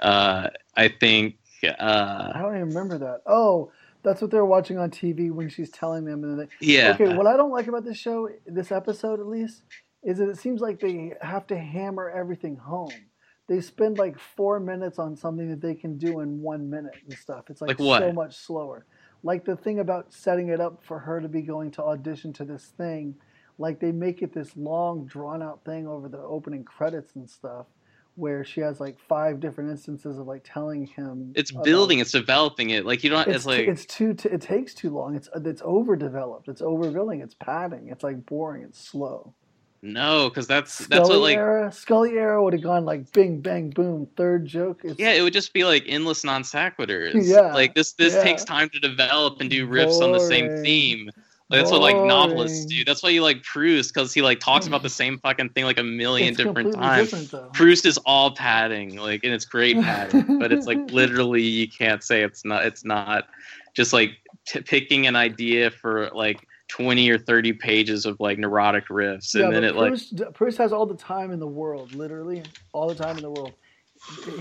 Uh, I think uh, I don't even remember that. Oh, that's what they're watching on TV when she's telling them. And they, yeah, Okay, what I don't like about this show, this episode at least, is that it seems like they have to hammer everything home. They spend like four minutes on something that they can do in one minute and stuff. It's like, Like what? so much slower. Like the thing about setting it up for her to be going to audition to this thing, like they make it this long, drawn out thing over the opening credits and stuff, where she has like five different instances of like telling him. it's about- building, it's developing it. Like you don't. It's, it's, like it's too t- it takes too long it's it's overdeveloped it's overbuilding it's padding it's like boring it's slow No, because that's that's Scully what like era, Scully era would have gone like bing bang boom, third joke. Yeah, it would just be like endless non sequiturs. Yeah, like this this yeah. takes time to develop and do riffs on the same theme. Like, that's what like novelists do. That's why you like Proust because he like talks about the same fucking thing like a million it's different times. different. Proust is all padding, like, and it's great padding, but it's like literally you can't say it's not. It's not just like t- picking an idea for like twenty or thirty pages of like neurotic riffs, and yeah, then it like Proust, Proust has all the time in the world, literally all the time in the world.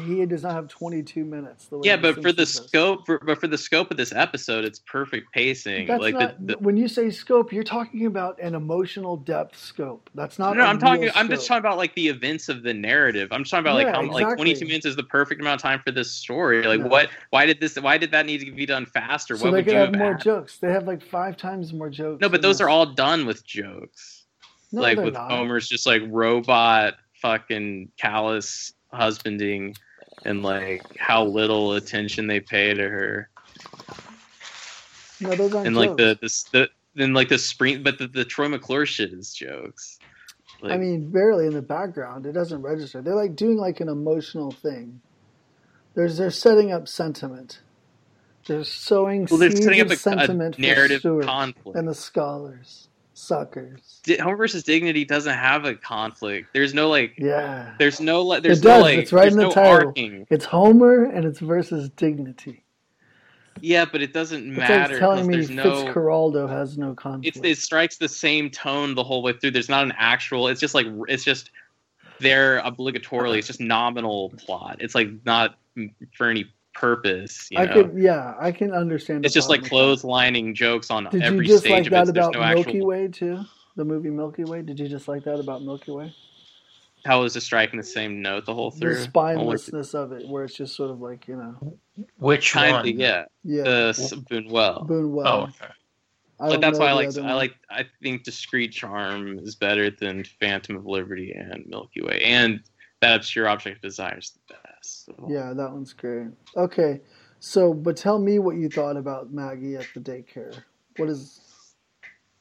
He does not have 22 minutes. Yeah, but for the does. scope, for, but for the scope of this episode, it's perfect pacing. That's like not, the, the when you say scope, you're talking about an emotional depth scope. That's not. no, i I'm talking. I'm just talking about like the events of the narrative. I'm just talking about like Yeah, how like 22 minutes is the perfect amount of time for this story. Like Yeah. what? Why did this? Why did that need to be done faster? So what they would could you have have more jokes. They have like five times more jokes. No, but those this. are all done with jokes. No, like with not. Homer's just like robot fucking callous husbanding and like how little attention they pay to her. No, those aren't And like the jokes. the, the then like the spring but the, the Troy McClure shit is jokes. Like, I mean, barely in the background. It doesn't register. They're like doing like an emotional thing. There's they're setting up sentiment. They're sowing well, they're setting up a, sentiment a narrative conflict. and the scholars, suckers. Homer versus Dignity doesn't have a conflict. There's no like Yeah, there's no like there's It no does. like It's right in the no title. arcing. it's Homer and it's versus dignity. Yeah, but it doesn't It's matter like telling me no Fitzcarraldo has no conflict. it strikes the same tone the whole way through. There's not an actual. It's just like it's just there obligatorily. It's just nominal plot. It's like not for any purpose. You I know? can, yeah, I can understand. it's just like problem with that. clotheslining jokes on Did every you just stage like of that it. so There's about no Milky actual. Way too? The movie Milky Way. Did you just like that about Milky Way? How was it striking the same note the whole through? Only- spinelessness of it, where it's just sort of like you know, Which Kindly, one? yeah. yeah, The S- Buñuel. Buñuel. Oh, okay. I Like that's why I like I like I think Discreet Charm is better than Phantom of Liberty and Milky Way, and that obscure object of desire is the best. Of all. Yeah, that one's great. Okay, so but tell me what you thought about Maggie at the daycare. What is?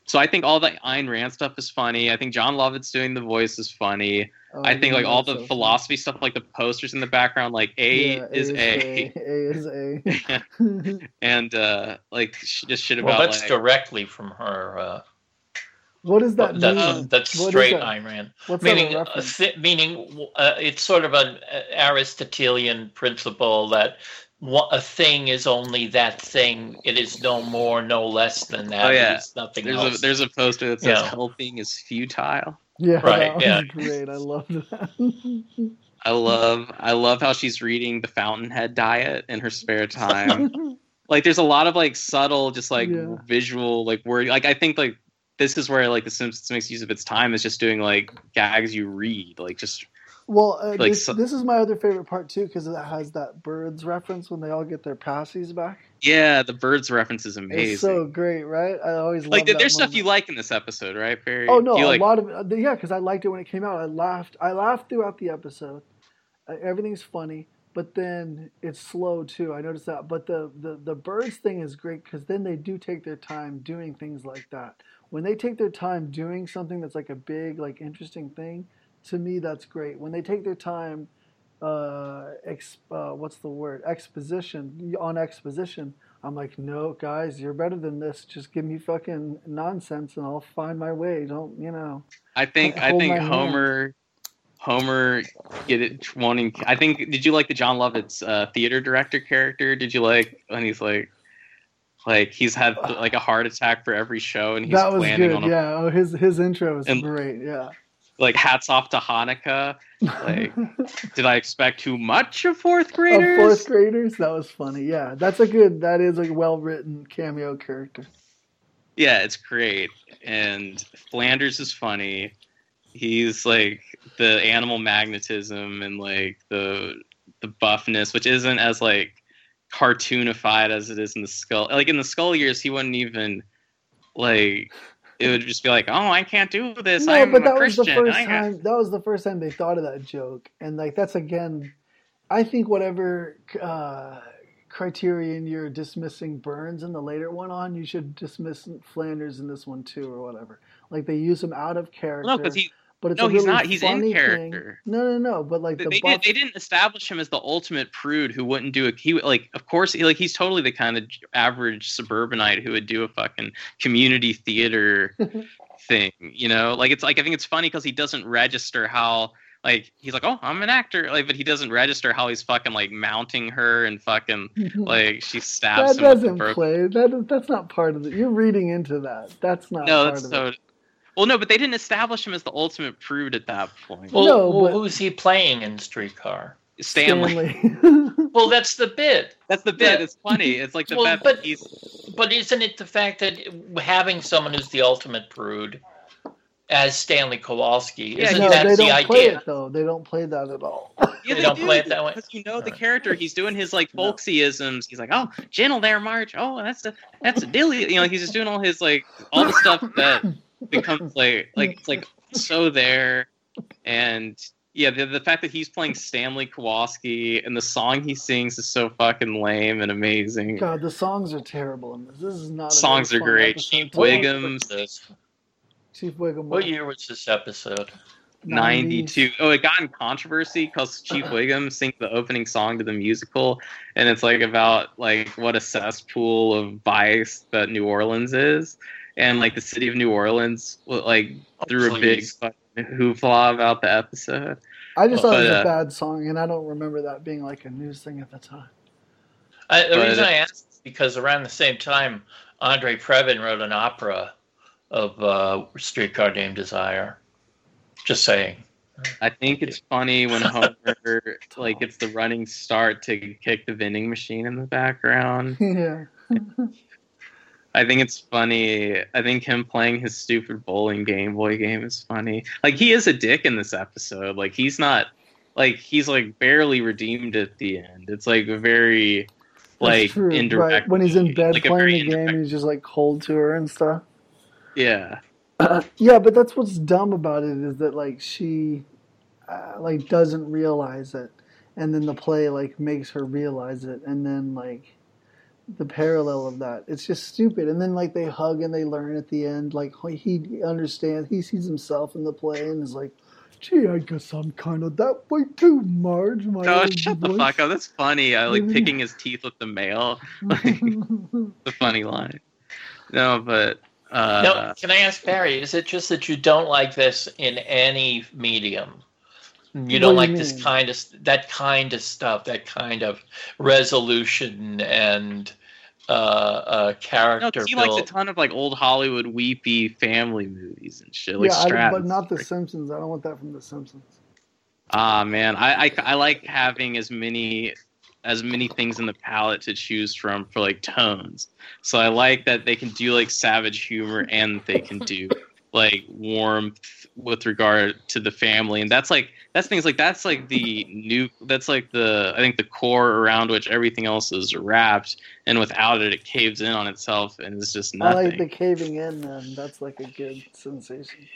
So I think all the Ayn Rand stuff is funny. I think Jon Lovitz's doing the voice is funny. oh, I think like all the so- philosophy stuff, like the posters in the background, like A Yeah, is A, A is A. and uh, like sh- just shit about. Well, that's like directly from her. Uh, what does that that's mean? that's What is straight that? Ayn Rand. What's that a meaning, uh, reference? meaning uh, it's sort of an uh, Aristotelian principle that wha- a thing is only that thing. It is no more, no less than that. Oh, yeah. It is nothing there's else. a there's a poster that says Yeah. helping is futile. Yeah, Right, yeah. great. I love that. I love I love how she's reading the Fountainhead diet in her spare time. like there's a lot of like subtle, just like Yeah. visual, like word. Like I think like this is where like The Simpsons makes use of its time is just doing like gags you read, like just well, uh, Like this, so- this is my other favorite part too because it has that birds reference when they all get their passies back. yeah. The birds reference is amazing. It's so great, right? I always like there's that stuff you like in this episode, right, Perry? Oh no, a like, lot of uh, yeah, because I liked it when it came out. I laughed. I laughed throughout the episode. Uh, everything's funny, but then it's slow too. I noticed that. But the the the birds thing is great because then they do take their time doing things like that. When they take their time doing something that's like a big, like interesting thing, to me that's great. When they take their time, uh, ex, uh what's the word? Exposition on exposition. I'm like, no, guys, you're better than this. Just give me fucking nonsense, and I'll find my way. Don't you know? I think I think my hand. Homer Homer get it wanting. I think. Did you like the Jon Lovitz uh, theater director character? Did you like when he's like, like he's had like a heart attack for every show, and he's that was planning good. on a, Yeah. Oh, his his intro was And- great. Yeah. like hats off to Hanukkah. Like, did I expect too much of fourth Of graders? fourth graders, that was funny. Yeah, that's a good. That is a well written cameo character. Yeah, it's great. And Flanders is funny. He's like the animal magnetism and like the the buffness, which isn't as like cartoonified as it is in the skull. Like in the skull years, he wouldn't even like it would just be like, Oh, I can't do this. No, I'm but that was the first I got-" time. That was the first time they thought of that joke, and like that's again, I think whatever uh, criterion you're dismissing Burns in the later one on, you should dismiss Flanders in this one too, or whatever. Like they use him out of character. No, because he But it's No, a he's not. He's in character. Thing. No, no, no. But like They, the they, buff, did, they didn't establish him as the ultimate prude who wouldn't do a he would- like of course he, like he's totally the kind of average suburbanite who would do a fucking community theater thing you know like it's like I think it's funny because he doesn't register how like he's like oh I'm an actor like but he doesn't register how he's fucking like mounting her and fucking like she stabs that doesn't play. That is, that's not part of it. You're reading into that. That's not no part that's of so it. Well no but they didn't establish him as the ultimate prude at that point Well, No, well, but- who's he playing in Streetcar? Stanley. Stanley. Well, that's the bit. that's the bit Yeah. it's funny it's like the Well, fact but- that he's But isn't it the fact that having someone who's the ultimate prude as Stanley Kowalski, Yeah, isn't no, that they the don't play idea? it though. They don't play that at all. Yeah, They don't do, play it that way? Because you know the Alright. character, he's doing his like folksyisms. He's like, "Oh, gentle there, Marge. Oh, that's a that's a dilly." You know, he's just doing all his like all the stuff that becomes like like it's like so there, and yeah, the, the fact that he's playing Stanley Kowalski and the song he sings is so fucking lame and amazing. God, the songs are terrible in this. This is not. Songs very are great. episode. Chief What year Wiggums. was? Chief Wiggum. What year was this episode? 92 oh it got in controversy because chief wiggum sings the opening song to the musical and it's like about like what a cesspool of vice that new orleans is and like the city of new orleans like threw a big Please. fucking hoopla about the episode I just thought it was But, a uh, bad song, and I don't remember that being like a news thing at the time. I, the But reason I asked is because around the same time, Andre Previn wrote an opera of uh, Streetcar Named Desire. Just saying. i think it's funny when homer like gets the running start to kick the vending machine in the background yeah. I think it's funny. I think him playing his stupid bowling Game Boy game is funny. Like he is a dick in this episode. Like he's not like he's like barely redeemed at the end. It's like a very like indirect. Right. When he's in bed like playing the game, he's just like cold to her and stuff. Yeah. yeah, but that's what's dumb about it is that like she uh, like doesn't realize it, and then the play like makes her realize it, and then like the parallel of that, it's just stupid. And then like they hug and they learn at the end, like he understands, he sees himself in the play and is like, "Gee, I guess I'm kind of that way too, Marge." My No, old shut the fuck up. That's funny. I like Mhm. picking his teeth with the mail. Like, the funny line. No, but uh, no, can I ask Barry? Is it just that you don't like this in any medium? You don't do you like this kind of that kind of stuff, that kind of resolution and uh, uh, no, character 'cause he likes a ton of like old Hollywood weepy family movies and shit. Like yeah, I, Stratus. but not the Simpsons. I don't want that from the Simpsons. Ah man, I, I I like having as many as many things in the palette to choose from for like tones. So I like that they can do like savage humor and they can do like warmth with regard to the family, and that's like that's things like that's like the new that's like the I think the core around which everything else is wrapped, and without it, it caves in on itself and it's just I like the caving in. Then that's like a good sensation.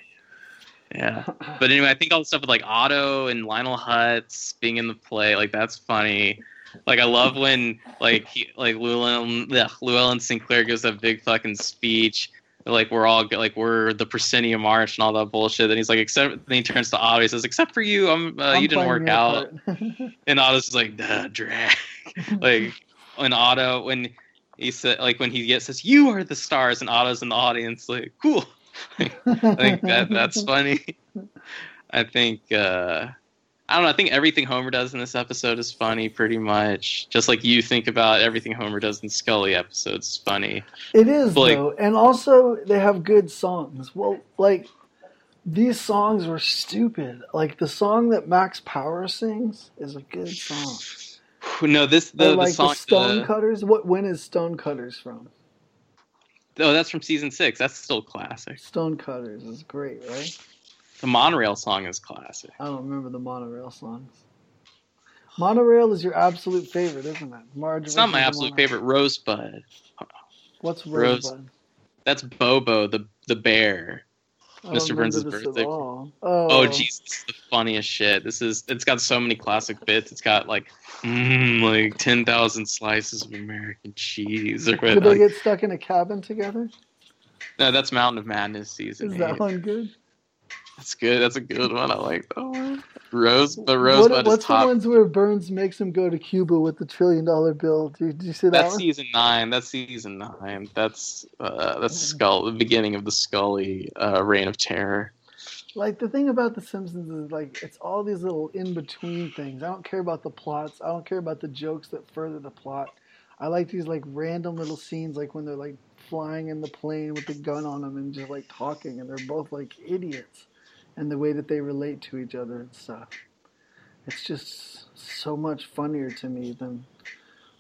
Yeah. But anyway, I think all the stuff with like Otto and Lionel Hutz being in the play, like that's funny. Like I love when like he, like Llewellyn, ugh, Llewellyn Sinclair gives that big fucking speech. Like we're all like we're the Proscenium March and all that bullshit. And he's like, except then he turns to Otto. He says, "Except for you, I'm, uh, I'm you didn't work out." And Otto's just like, "Duh, drag." like when Otto when he said like when he gets says, "You are the stars," and Otto's in the audience, like, cool. I think that that's funny. I think uh, I don't know. I think everything Homer does in this episode is funny, pretty much. Just like you think about everything Homer does in Scully episodes is funny. It is Like- though, and also they have good songs. Well, like these songs were stupid. Like the song that Max Power sings is a good song. No, this the, the like song. the Stone the- Cutters. What when is Stone Cutters from? oh, that's from season six. That's still classic. Stone Cutters is great, right? The monorail song is classic. I don't remember the monorail songs. Monorail is your absolute favorite, isn't it? Marge It's not my absolute Monorail. favorite. Rosebud. What's Rose- Rosebud? That's Bobo, the the bear. Mr. Burns' birthday. Oh, Oh, is the funniest shit. This is it's got so many classic bits. It's got like mm, like ten thousand slices of American cheese or Did they get stuck in a cabin together? no, that's Mountain of Madness season. Is that one good? That's good. That's a good one. I like that one. Rose, the What, rosebud is what's the ones where Burns makes him go to Cuba with the trillion dollar bill? Did you, did you see that That's one? season nine. That's season nine. That's uh, that's Skull. The beginning of the Scully uh, reign of terror. Like the thing about The Simpsons is like it's all these little in between things. I don't care about the plots. I don't care about the jokes that further the plot. I like these like random little scenes, like when they're like flying in the plane with the gun on them and just like talking, and they're both like idiots, and the way that they relate to each other and stuff. It's just so much funnier to me than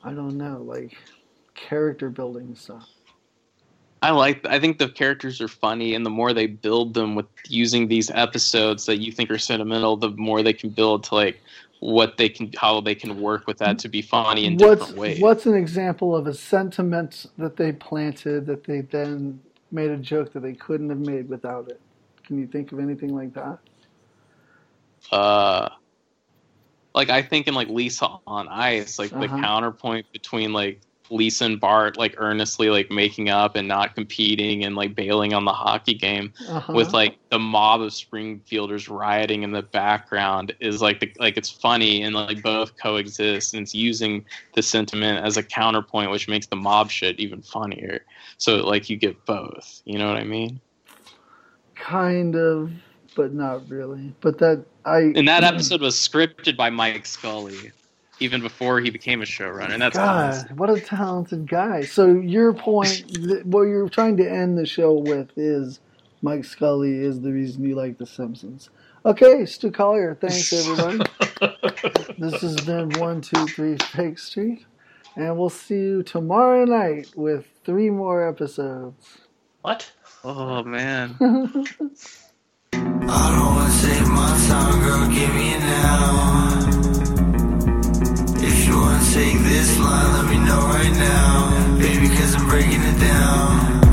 I don't know, like character building stuff. I like. I think the characters are funny, and the more they build them with using these episodes that you think are sentimental, the more they can build to like what they can, how they can work with that to be funny in what's different ways. what's an example of a sentiment that they planted that they then made a joke that they couldn't have made without it? Can you think of anything like that? uh like I think in like Lisa on Ice, like the Uh-huh. counterpoint between like Lisa and Bart like earnestly like making up and not competing and like bailing on the hockey game Uh-huh. with like the mob of Springfielders rioting in the background is like the, like it's funny and like both coexist and it's using the sentiment as a counterpoint which makes the mob shit even funnier. So like you get both. You know what I mean? Kind of, but not really. But that I And that hmm. episode was scripted by Mike Scully, even before he became a showrunner. And that's God, awesome. what a talented guy. So your point, what you're trying to end the show with is Mike Scully is the reason you like The Simpsons. Okay, Stu Collier, thanks everyone. this has been one, two, three, Fake Street, and we'll see you tomorrow night with three more episodes. What? Oh man. I don't wanna save my time, girl, give me an hour. If you wanna take this line, let me know right now. Baby, cause I'm breaking it down.